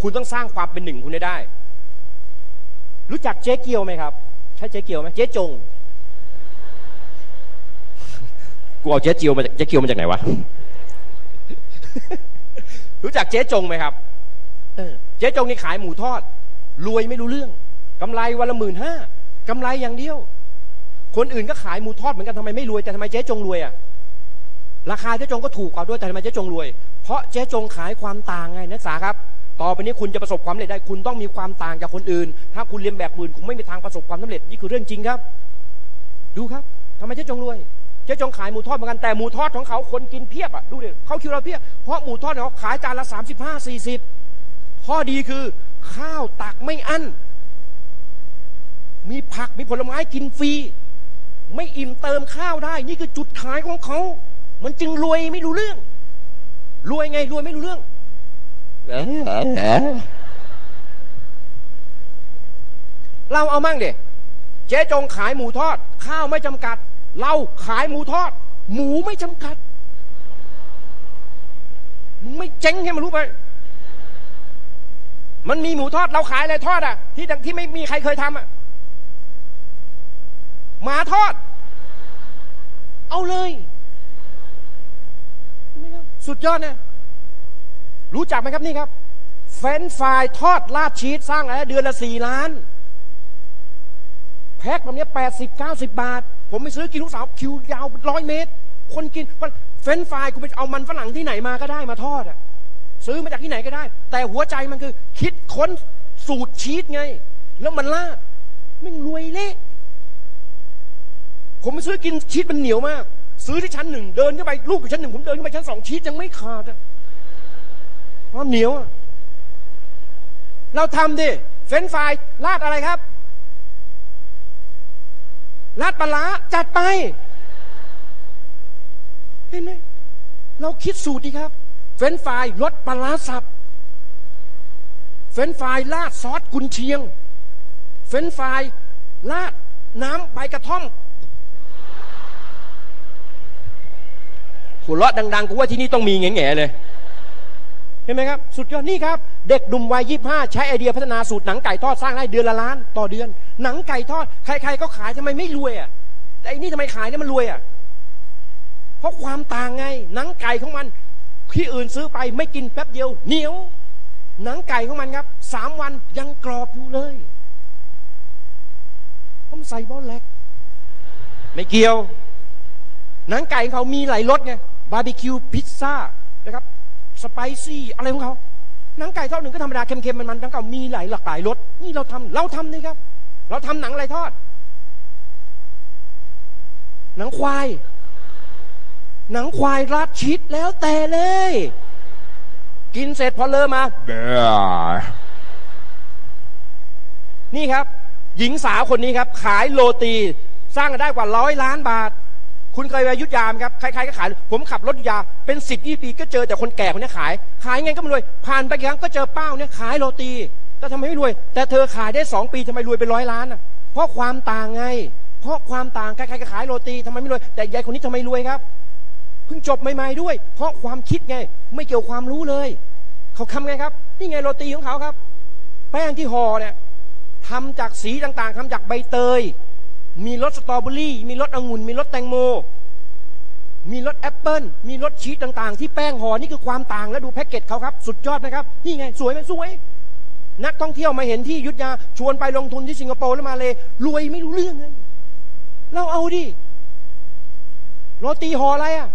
[SPEAKER 2] คุณต้องสร้างความเป็นหนึ่งคุณได้ได้ รู้จักเจ๊เกียวไหมครับ ใช่เจ๊เกียวไหมเจ๊จงกูเอาเจ๊เกียวมาจากเจ๊เกียวมาจากไหนวะรู้จักเจ๊จงไหมครับเออเจ๊จงนี่ขายหมูทอด รวยไม่รู้เรื่อง กำไรวันละหมื่นห้ากำไรอย่างเดียว คนอื่นก็ขายหมูทอดเหมือนกันทำไมไม่รวยแต่ทำไมเจ๊จงรวยอะราคาเจ๊จงก็ถูกกว่าด้วยแต่ทำไมเจ๊จงรวย เพราะเจ๊จงขายความต่างไงนักศึกษาครับ ต่อไปนี้คุณจะประสบความสำเร็จได้ คุณต้องมีความต่างจากคนอื่น ถ้าคุณเรียนแบบอื่นคุณไม่มีทางประสบความสำเร็จนี่คือเรื่องจริงครับ ดูครับทำไมเจ๊จงรวยเจ๊จงขายหมูทอดเหมือนกันแต่หมูทอดของเขาคนกินเพียบอะดูดิเขาคิวเราเพียบเพราะหมูทอดเนี่ยเขาขายจานละสามสิบห้าสี่สิบข้อดีคือ ข้าวตักไม่อั้น มีผักมีผลไม้กินฟรี ไม่อิ่มเติมข้าวได้ นี่คือจุดขายของเขา มันจึงรวยไม่รู้เรื่อง รวยไงรวยไม่รู้เรื่องเราเอามั่งเด็เจ๊จงขายหมูทอด ข้าวไม่จำกัด เราขายหมูทอด หมูไม่จำกัด มึงไม่เจ๊งให้มันรู้ไป มันมีหมูทอดเราขายอะไรทอดอะ ที่ที่ไม่มีใครเคยทำอะ หมาทอด เอาเลยสุดยอดนะ รู้จักไหมครับนี่ครับ เฟนฟรายทอดราดชีสสร้างอะไรเดือนละสี่ล้าน แพ็คแบบนี้แปดสิบเก้าสิบบาท ผมไปซื้อกินลูกสาวคิวยาวร้อยเมตร คนกินเฟนฟรายคุณไปเอามันฝรั่งที่ไหนมาก็ได้มาทอดอะซื้อมาจากที่ไหนก็ได้ แต่หัวใจมันคือ คิดค้นสูตรชีสไง แล้วมันลาดมันรวยเละ ผมไปซื้อกินชีสมันเหนียวมาก ซื้อที่ชั้นหนึ่งเดินขึ้นไปลูกอยู่ชั้นหนึ่งผมเดินขึ้นไปชั้นสองชีสยังไม่ขาดอะความเหนียวอะเราทำดิเฟรนช์ฟรายลาดอะไรครับลาดปลาจัดไป เห็นไหมเราคิดสูตรดีครับ เฟรนช์ฟรายรสปลาสับ เฟรนช์ฟรายลาดซอสกุนเชียง เฟรนช์ฟรายลาดน้ำใบกระท่อม หัวเราะดังๆกูว่าที่นี่ต้องมีแง่ๆเลยเห็นไหมครับ สุดยอดนี่ครับ เด็กหนุ่มวัยยี่ห้าใช้ไอเดียพัฒนาสูตรหนังไก่ทอดสร้างได้เดือนละล้านต่อเดือน หนังไก่ทอดใครๆก็ขายทำไมไม่รวยอะแต่อันนี้ทำไมขายเนี่ยมันรวยอะเพราะความต่างไง หนังไก่ของมันที่อื่นซื้อไปไม่กินแป๊บเดียวเหนียว หนังไก่ของมันครับสามวันยังกรอบอยู่เลยผมใส่บอลเล็กไม่เกี่ยว หนังไก่ของเขามีหลายรสไง บาร์บีคิวพิซซ่านะครับสไปซี่อะไรของเขาหนังไก่ทอดหนึ่งก็ธรรมดาเค็มๆมันๆหนังไก่มีหลายหลากหลายรสนี่เราทำเราทำนี่ครับ เราทำหนังอะไรทอด หนังควาย หนังควายราดชีสแล้วแต่เลย กินเสร็จพอเลอมานี่ครับ หญิงสาวคนนี้ครับ ขายโรตี สร้างได้กว่าร้อยล้านบาท คุณเคยไปอยุทธยามครับใครๆก็ขาย ผมขับรถอยุธยาเป็นสิบยี่ปีก็เจอแต่คนแก่คนนี้ขาย ขายไงก็ไม่รวย ผ่านไปกี่ครั้งก็เจอเป้าเนี่ยขายโรตีแต่ทำไมไม่รวย แต่เธอขายได้สองปีทำไมรวยเป็นร้อยล้านอะ เพราะความต่างไง เพราะความต่างใครๆก็ขายโรตีทำไมไม่รวย แต่ยายคนนี้ทำไมรวยครับเพิ่งจบใหม่ๆด้วย เพราะความคิดไง ไม่เกี่ยวความรู้เลย เขาทำไงครับ นี่ไงโรตีของเขาครับ แป้งที่ห่อเนี่ยทำจากสีต่างๆทำจากใบเตย มีรสสตรอเบอรี่ มีรสองุ่น มีรสแตงโม มีรสแอปเปิลมีรสชีสต่างๆ ที่แป้งห่อนี่คือความต่างแล้วดูแพ็กเกจเขาครับสุดยอดนะครับ นี่ไง สวยไหมสวย นักท่องเที่ยวมาเห็นที่ยุทธยาชวนไปลงทุนที่สิงคโปร์แล้วมาเลยรวยไม่รู้เรื่องเลยเราเอาดิโรตีห่ออะไรอะ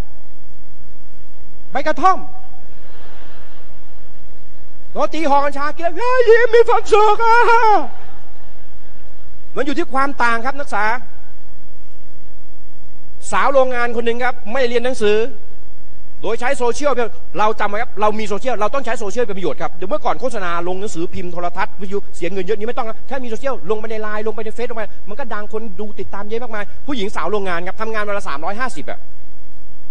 [SPEAKER 2] ใบกระท่อมโรตีห่อกัญชากินแล้วเฮ้ยยิ้มมีความสุขอะ มันอยู่ที่ความต่างครับนักศึกษา สาวโรงงานคนหนึ่งครับ ไม่เรียนหนังสือ โดยใช้โซเชียลเราจำไว้ครับเรามีโซเชียลเราต้องใช้โซเชียลเป็นประโยชน์ครับเดี๋ยวเมื่อก่อนโฆษณาลงหนังสือพิมพ์โทรทัศน์วิทยุเสียเงินเยอะนี้ไม่ต้องแค่มีโซเชียลลงไปในไลน์ลงไปในเฟซลงไปมันก็ดังคนดูติดตามเยอะมากมายผู้หญิงสาวโรงงานครับทำงานวันละสามร้อยห้าสิบอะ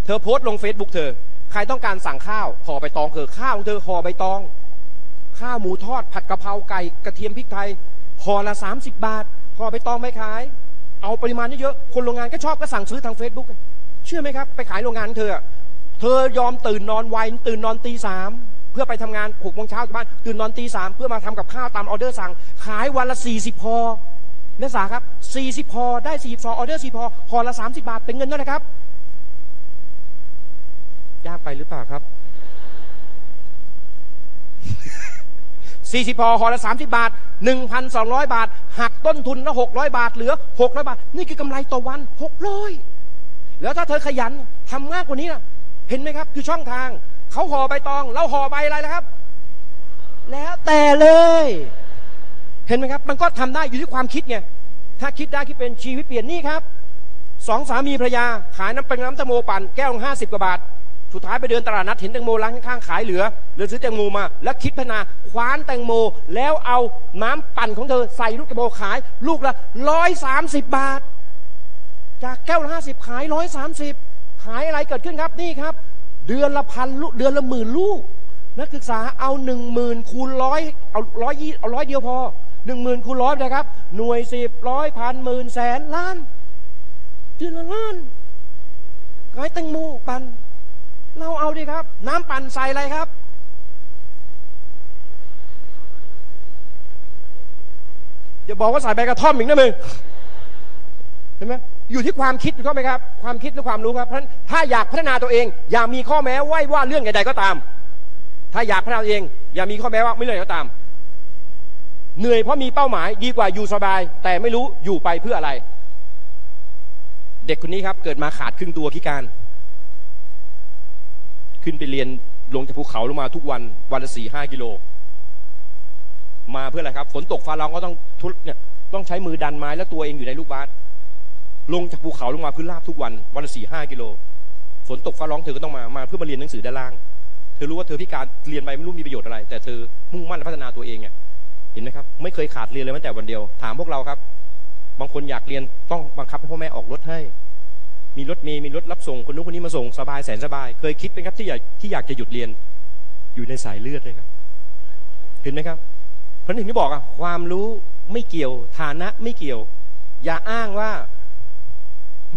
[SPEAKER 2] เธอโพสต์ลงเฟซบุ๊กเธอ ใครต้องการสั่งข้าวห่อใบตองเธอข้าวของเธอห่อใบตอง ข้าวหมูทอดผัดกะเพราไก่กระเทียมพริกไทยห่อละสามสิบบาท ห่อใบตองไม่ขาย เอาปริมาณเยอะๆคนโรงงานก็ชอบก็สั่งซื้อทางเฟซบุ๊กเชื่อไหมครับ ไปขายโรงงานเธอ เธอยอมตื่นนอนไวตื่นนอนตีสามเพื่อไปทำงานหกโมงเช้าที่บ้านตื่นนอนตีสามเพื่อมาทำกับข้าวตามออเดอร์สั่ง ขายวันละสี่สิบห่อนักศึกษาครับสี่สิบห่อได้สี่สิบออเดอร์สี่ห่อห่อละสามสิบบาทเป็นเงินเท่าไหร่ครับยากไปหรือเปล่าครับ สี่สิบห่อห่อละสามสิบบาทหนึ่งพันสองร้อยบาท หักต้นทุนละหกร้อยบาท เหลือหกร้อยบาท นี่คือกำไรต่อวันหกร้อยแล้วถ้าเธอขยันทำมากกว่านี้นะเห็นไหมครับ คือช่องทาง เขาห่อใบตอง เราห่อใบอะไรนะครับ แล้วแต่เลย เห็นไหมครับ มันก็ทำได้อยู่ที่ความคิดไง ถ้าคิดได้คิดเป็นชีวิตเปลี่ยนนี่ครับสองสามีภรรยาขายน้ำเป็นน้ำตงโมปั่นแก้วห้าสิบกว่าบาท สุดท้ายไปเดินตลาดนัดเห็นแตงโมร้านข้างๆขายเหลือเลยซื้อแตงโมมา แล้วคิดพัฒนาคว้านแตงโม แล้วเอาน้ำปั่นของเธอใส่ลูกแตงโมขาย ลูกละร้อยสามสิบบาท จากแก้วละห้าสิบขายร้อยสามสิบขายอะไรเกิดขึ้นครับนี่ครับ เดือนละพันลูกเดือนละหมื่นลูก นักศึกษาเอาหนึ่งหมื่นคูณร้อยเอาร้อยยี่เอาร้อยเดียวพอหนึ่งหมื่นคูณร้อยนะครับ หน่วยสิบร้อยพันหมื่นแสนล้านเดือนละล้านขายแตงโมปั่น เราเอาดิครับ น้ำปั่นใส่อะไรครับ อย่าบอกว่าใส่ใบกระท่อมอีกนะมึงเห็นไหมอยู่ที่ความคิดถูกต้องไหมครับ ความคิดและความรู้ครับเพราะฉะนั้นถ้าอยากพัฒนาตัวเอง อย่ามีข้อแม้ไว้ว่าเรื่องใดๆก็ตาม ถ้าอยากพัฒนาตัวเอง อย่ามีข้อแม้ว่าไม่เรื่องใดก็ตาม เหนื่อยเพราะมีเป้าหมายดีกว่าอยู่สบาย แต่ไม่รู้อยู่ไปเพื่ออะไร เด็กคนนี้ครับ เกิดมาขาดครึ่งตัวพิการ ขึ้นไปเรียนลงจากภูเขาลงมาทุกวันวันละสี่ห้ากิโล มาเพื่ออะไรครับ ฝนตกฟ้าร้องก็ต้องทุเนี่ยต้องใช้มือดันไม้แล้วตัวเองอยู่ในลูกบาสลงจากภูเขาลงมาพื้นราบทุกวันวันละสี่ห้ากิโล ฝนตกฟ้าร้องเธอก็ต้องมามาเพื่อมาเรียนหนังสือด้านล่าง เธอรู้ว่าเธอพิการเรียนไปไม่รู้มีประโยชน์อะไร แต่เธอมุ่งมั่นพัฒนาตัวเองเนี่ยเห็นไหมครับ ไม่เคยขาดเรียนเลยแม้แต่วันเดียว ถามพวกเราครับ บางคนอยากเรียนต้องบังคับให้พ่อแม่ออกรถให้ มีรถเมย์มีรถรับส่งคนนู้นคนนี้มาส่งสบายแสนสบาย เคยคิดเป็นครับที่อยากที่อยากจะหยุดเรียน อยู่ในสายเลือดเลยครับเห็นไหมครับเพราะถึงที่บอกอะความรู้ไม่เกี่ยวฐานะไม่เกี่ยว อย่าอ้างว่า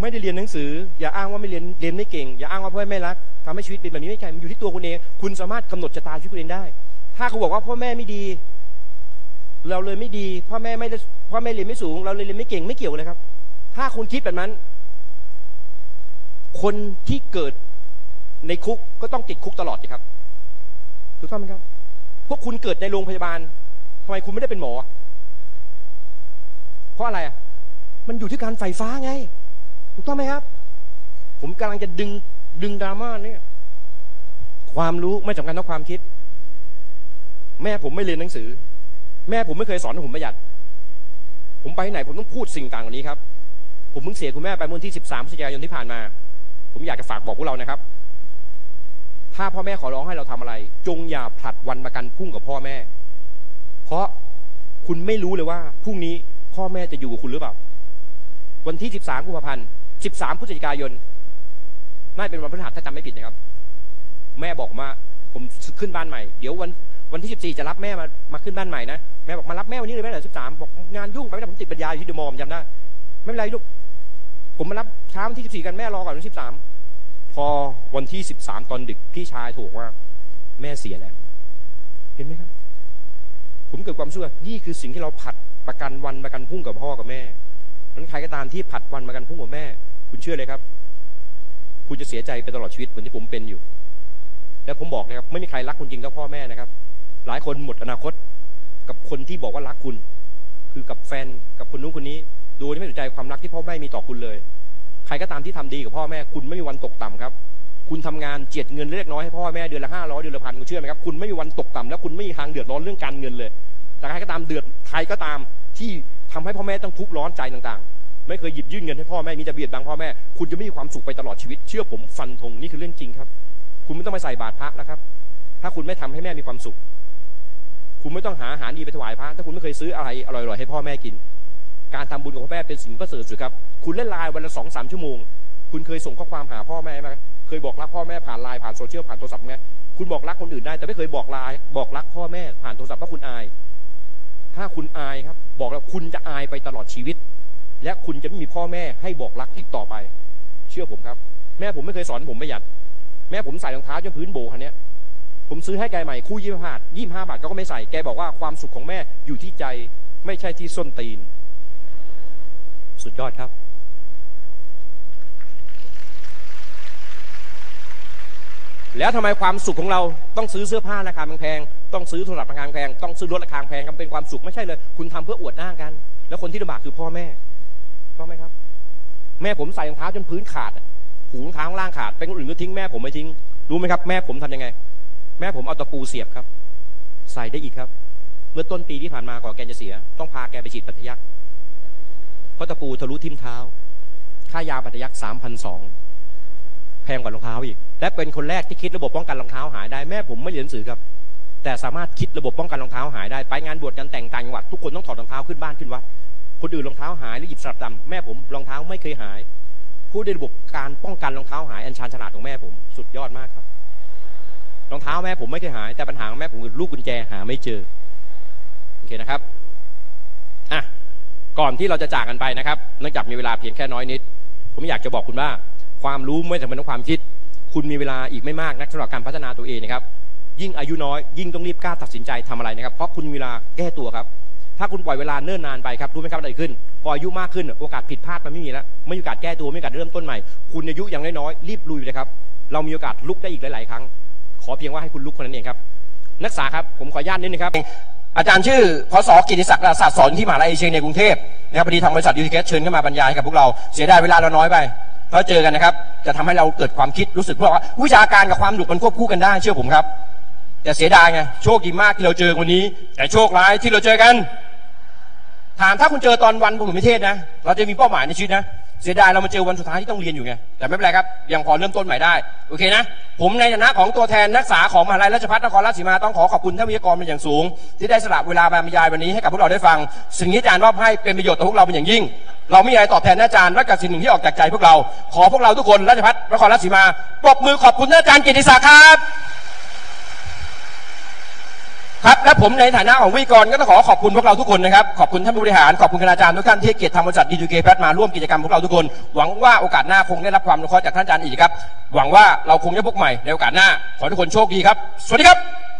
[SPEAKER 2] ไม่ได้เรียนหนังสือ อย่าอ้างว่าไม่เรียนเรียนไม่เก่ง อย่าอ้างว่าพ่อแม่ไม่รักทำให้ชีวิตเป็นแบบนี้ไม่ใช่มันอยู่ที่ตัวคุณเอง คุณสามารถกำหนดชะตาชีวิตคุณเองได้ ถ้าคุณบอกว่าพ่อแม่ไม่ดี เราเลยไม่ดี พ่อแม่ไม่พ่อแม่เรียนไม่สูง เราเลยเรียนไม่เก่งไม่เกี่ยวเลยครับ ถ้าคุณคิดแบบนั้น คนที่เกิดในคุกก็ต้องติดคุกตลอดสิครับถูกต้องไหมครับ พวกคุณเกิดในโรงพยาบาลทำไมคุณไม่ได้เป็นหมอ เพราะอะไรอะ มันอยู่ที่การไฟฟ้าไง ถูกต้องไหมครับ ผมกำลังจะดึงดึงดราม่าเนี่ย ความรู้ไม่สำคัญเท่าความคิด แม่ผมไม่เรียนหนังสือ แม่ผมไม่เคยสอนให้ผมประหยัด ผมไปไหนผมต้องพูดสิ่งต่างเหล่านี้ครับ ผมเพิ่งเสียคุณแม่ไปเมื่อวันที่ 13พฤศจิกายนที่ผ่านมา ผมอยากจะฝากบอกพวกเรานะครับ ถ้าพ่อแม่ขอร้องให้เราทำอะไร จงอย่าผลัดวันประกันพรุ่งกับพ่อแม่ เพราะคุณไม่รู้เลยว่าพรุ่งนี้พ่อแม่จะอยู่กับคุณหรือเปล่า วันที่ 13 กุมภาพันธ์ 13 พฤศจิกายน น่าจะเป็นวันพฤหัสถ้าจำไม่ผิดนะครับ แม่บอกมว่าผมขึ้นบ้านใหม่ เดี๋ยววันวันที่ 14 จะรับแม่มา มาขึ้นบ้านใหม่นะ แม่บอกมารับแม่วันนี้เลยแม่เหรอ13 บอกงานยุ่งไปไม่ได้ผมติดบรรยายอยู่ที่เดอะมอลล์ผมจำได้ ไม่เป็นไรลูก ผมมารับเช้าวันที่14กันแม่รอก่อนวันที่13พอวันที่13ตอนดึกพี่ชายถูกว่า แม่เสียแล้วเห็นไหมครับ ผมเกิดความเชื่อนี่คือสิ่งที่เราผัดประกันวันประกันพุ่งกับพ่อกับแม่นั้นใครก็ตามที่ผัดวันประกันพุ่งกับแม่ คุณเชื่อเลยครับ คุณจะเสียใจไปตลอดชีวิตเหมือนที่ผมเป็นอยู่ และผมบอกนะครับ ไม่มีใครรักคุณจริงเท่าพ่อแม่นะครับ หลายคนหมดอนาคตกับคนที่บอกว่ารักคุณ คือกับแฟนกับคนนู้นคนนี้ โดยที่ไม่สนใจความรักที่พ่อแม่มีต่อคุณเลย ใครก็ตามที่ทำดีกับพ่อแม่คุณไม่มีวันตกต่ำครับ คุณทำงานเจียดเงินเล็กน้อยให้พ่อแม่เดือนละห้าร้อยเดือนละพันคุณเชื่อไหมครับคุณไม่มีวันตกต่ำและคุณไม่มีทางเดือดร้อนเรื่องการเงินเลย แต่ใครก็ตามเดือดใครก็ตามที่ทำให้พ่อแม่ต้องทุกข์ร้อนใจต่างๆ ไม่เคยหยิบยื่นเงินให้พ่อแม่มีแต่เบียดบังพ่อแม่ คุณจะไม่มีความสุขไปตลอดชีวิต เชื่อผมฟันธงนี่คือเรื่องจริงครับ คุณไม่ต้องไปใส่บาตรพระแล้วครับ ถ้าคุณไม่ทำให้แม่มีความสุข คุณไม่ต้องหาอาหารดีไปถวายพระ ถ้าคุณไม่เคยซื้ออะไรอร่อยๆให้พ่อแม่กิน การทำบุญกับพ่อแม่เป็นสิ่งประเสริฐสุดครับ คุณเล่นไลน์วันละสองสามชั่วโมง คุณเคยส่งข้อความหาพ่อแม่ไหมเคยบอกรักพ่อแม่ผ่านไลน์ผ่านโซเชียลผ่านโทรศัพท์ไหมคุณบอกรักคนอื่นได้แต่ไม่เคยบอกไลน์บอกรักพ่อแม่ผ่านโทรศัพท์เพราะคุณอาย ถ้าคุณอายครับ บอกแล้วคุณจะอายไปตลอดชีวิต และคุณจะไม่มีพ่อแม่ให้บอกรักอีกต่อไป เชื่อผมครับ แม่ผมไม่เคยสอนผมประหยัด แม่ผมใส่รองเท้าจนพื้นโบคันเนี้ยผมซื้อให้แกใหม่คู่ยี่สิบห้ายี่ห้าบาทก็ไม่ใส่แกบอกว่าความสุขของแม่อยู่ที่ใจไม่ใช่ที่ส้นตีน สุดยอดครับ แล้วทำไมความสุขของเราต้องซื้อเสื้อผ้าราคาแพงต้องซื้อโทรศัพท์ราคาแพงต้องซื้อรถราคาแพงครับเป็นความสุขไม่ใช่เลย คุณทำเพื่ออวดหน้ากัน แล้วคนที่ลำบากคือพ่อแม่ต้องไหมครับ แม่ผมใส่รองเท้าจนพื้นขาดหูรองเท้าข้างล่างขาดเป็นคนอื่นก็ทิ้งแม่ผมไม่ทิ้งรู้ไหมครับ แม่ผมทำยังไง แม่ผมเอาตะปูเสียบครับ ใส่ได้อีกครับ เมื่อต้นปีที่ผ่านมาก่อนแกจะเสีย ต้องพาแกไปฉีดปัทยัก ราะตะปูทะลุทิ่มเท้า ค่ายาปัทยักสามพันสองแพงกว่ารองเท้าอีก และเป็นคนแรกที่คิดระบบป้องกันรองเท้าหายได้แม่ผมไม่เรียนหนังสือครับ แต่สามารถคิดระบบป้องกันรองเท้าหายได้ไปงานบวชกันแต่งต่างจังหวัดทุกคนต้องถอดรองเท้าขึ้นบ้านขึ้นวัดคนอื่นรองเท้าหายหรือหยิบสลับดำแม่ผมรองเท้าไม่เคยหาย ผู้ได้ระบบการป้องกันรองเท้าหายอันชาญฉลาดของแม่ผมสุดยอดมากครับรองเท้าแม่ผมไม่เคยหาย แต่ปัญหาของแม่ผมคือลูกกุญแจหาไม่เจอโอเคนะครับ ก่อนที่เราจะจากกันไปนะครับเนื่องจากมีเวลาเพียงแค่น้อยนิด ผมอยากจะบอกคุณว่า ความรู้ไม่จำเป็นต้องความคิด คุณมีเวลาอีกไม่มากนักสำหรับการพัฒนาตัวเองนะครับ ยิ่งอายุน้อย ยิ่งต้องรีบกล้าตัดสินใจทำอะไรนะครับ เพราะคุณมีเวลาแก้ตัวครับ ถ้าคุณปล่อยเวลาเนิ่นนานไปครับรู้ไหมครับอะไรขึ้น พออายุมากขึ้นโอกาสผิดพลาดมันไม่มีแล้วไม่มีโอกาสแก้ตัวไม่มีโอกาสเริ่มต้นใหม่ คุณอายุย่างน้อยๆรีบลุยเลยครับ เรามีโอกาสลุกได้อีกหลาย ๆ ครั้ง ขอเพียงว่าให้คุณลุกคนนั้นเองครับนักศึกษาครับผมขออนุญาตนิดนึงครับ
[SPEAKER 1] อาจารย์ชื่อพศกิติศักดิ์ศาสตร์สอนที่มหาลัยเชียงในกรุงเทพนะครับพอดีทางบริษัทยูทิเกสเชิญเข้ามาบรรยายให้กับพวกเราเสียดายเวลาเราน้อยไปถ้าเจอกันนะครับ จะทำให้เราเกิดความคิดรู้สึกพวกว่าวิชาการกับความหนุมันควบคู่กันได้เชื่อผมครับ แต่เสียดายไงโชคดีมากที่เราเจอวันนี้ แต่โชคร้ายที่เราเจอกัน ถามถ้าคุณเจอตอนวันผมพิเทศนะ เราจะมีเป้าหมายในชีวิตนะ เสียดายเรามาเจอวันสุดท้ายที่ต้องเรียนอยู่ไง แต่ไม่เป็นไรครับ ยังพอเริ่มต้นใหม่ได้ โอเคนะ ผมในฐานะของตัวแทนนักศึกษาของมหาลัยราชภัฏนครราชสีมาต้องขอขอบคุณท่านวิทยากรเป็นอย่างสูง ที่ได้สละเวลามาบรรยายวันนี้ให้กับพวกเราได้ฟัง สิ่งที่อาจารย์มอบให้เป็นประโยชน์ต่อพวกเราเป็นอย่างยิ่ง เราไม่มีอะไรตอบแทนอาจารย์นอกจากสิ่งหนึ่งที่ออกจากใจพวกเรา ขอพวกเราทุกคนราชภัฏนครราชสีมาปรบมือขอบคุณท่านอาจารย์กิติศักดิ์ครับ ครับและผมในฐานะของวิกรก็ต้องขอขอบคุณพวกเราทุกคนนะครับ ขอบคุณท่านผู้บริหาร ขอบคุณคณาจารย์ทุกท่านที่ให้เกียรติทางบริษัทดีดูเกแพทมาร่วมกิจกรรมพวกเราทุกคน หวังว่าโอกาสหน้าคงได้รับความอนุเคราะห์จากท่านอาจารย์อีกครับ หวังว่าเราคงจะพบใหม่ในโอกาสหน้า ขอให้ทุกคนโชคดีครับ สวัสดีครับ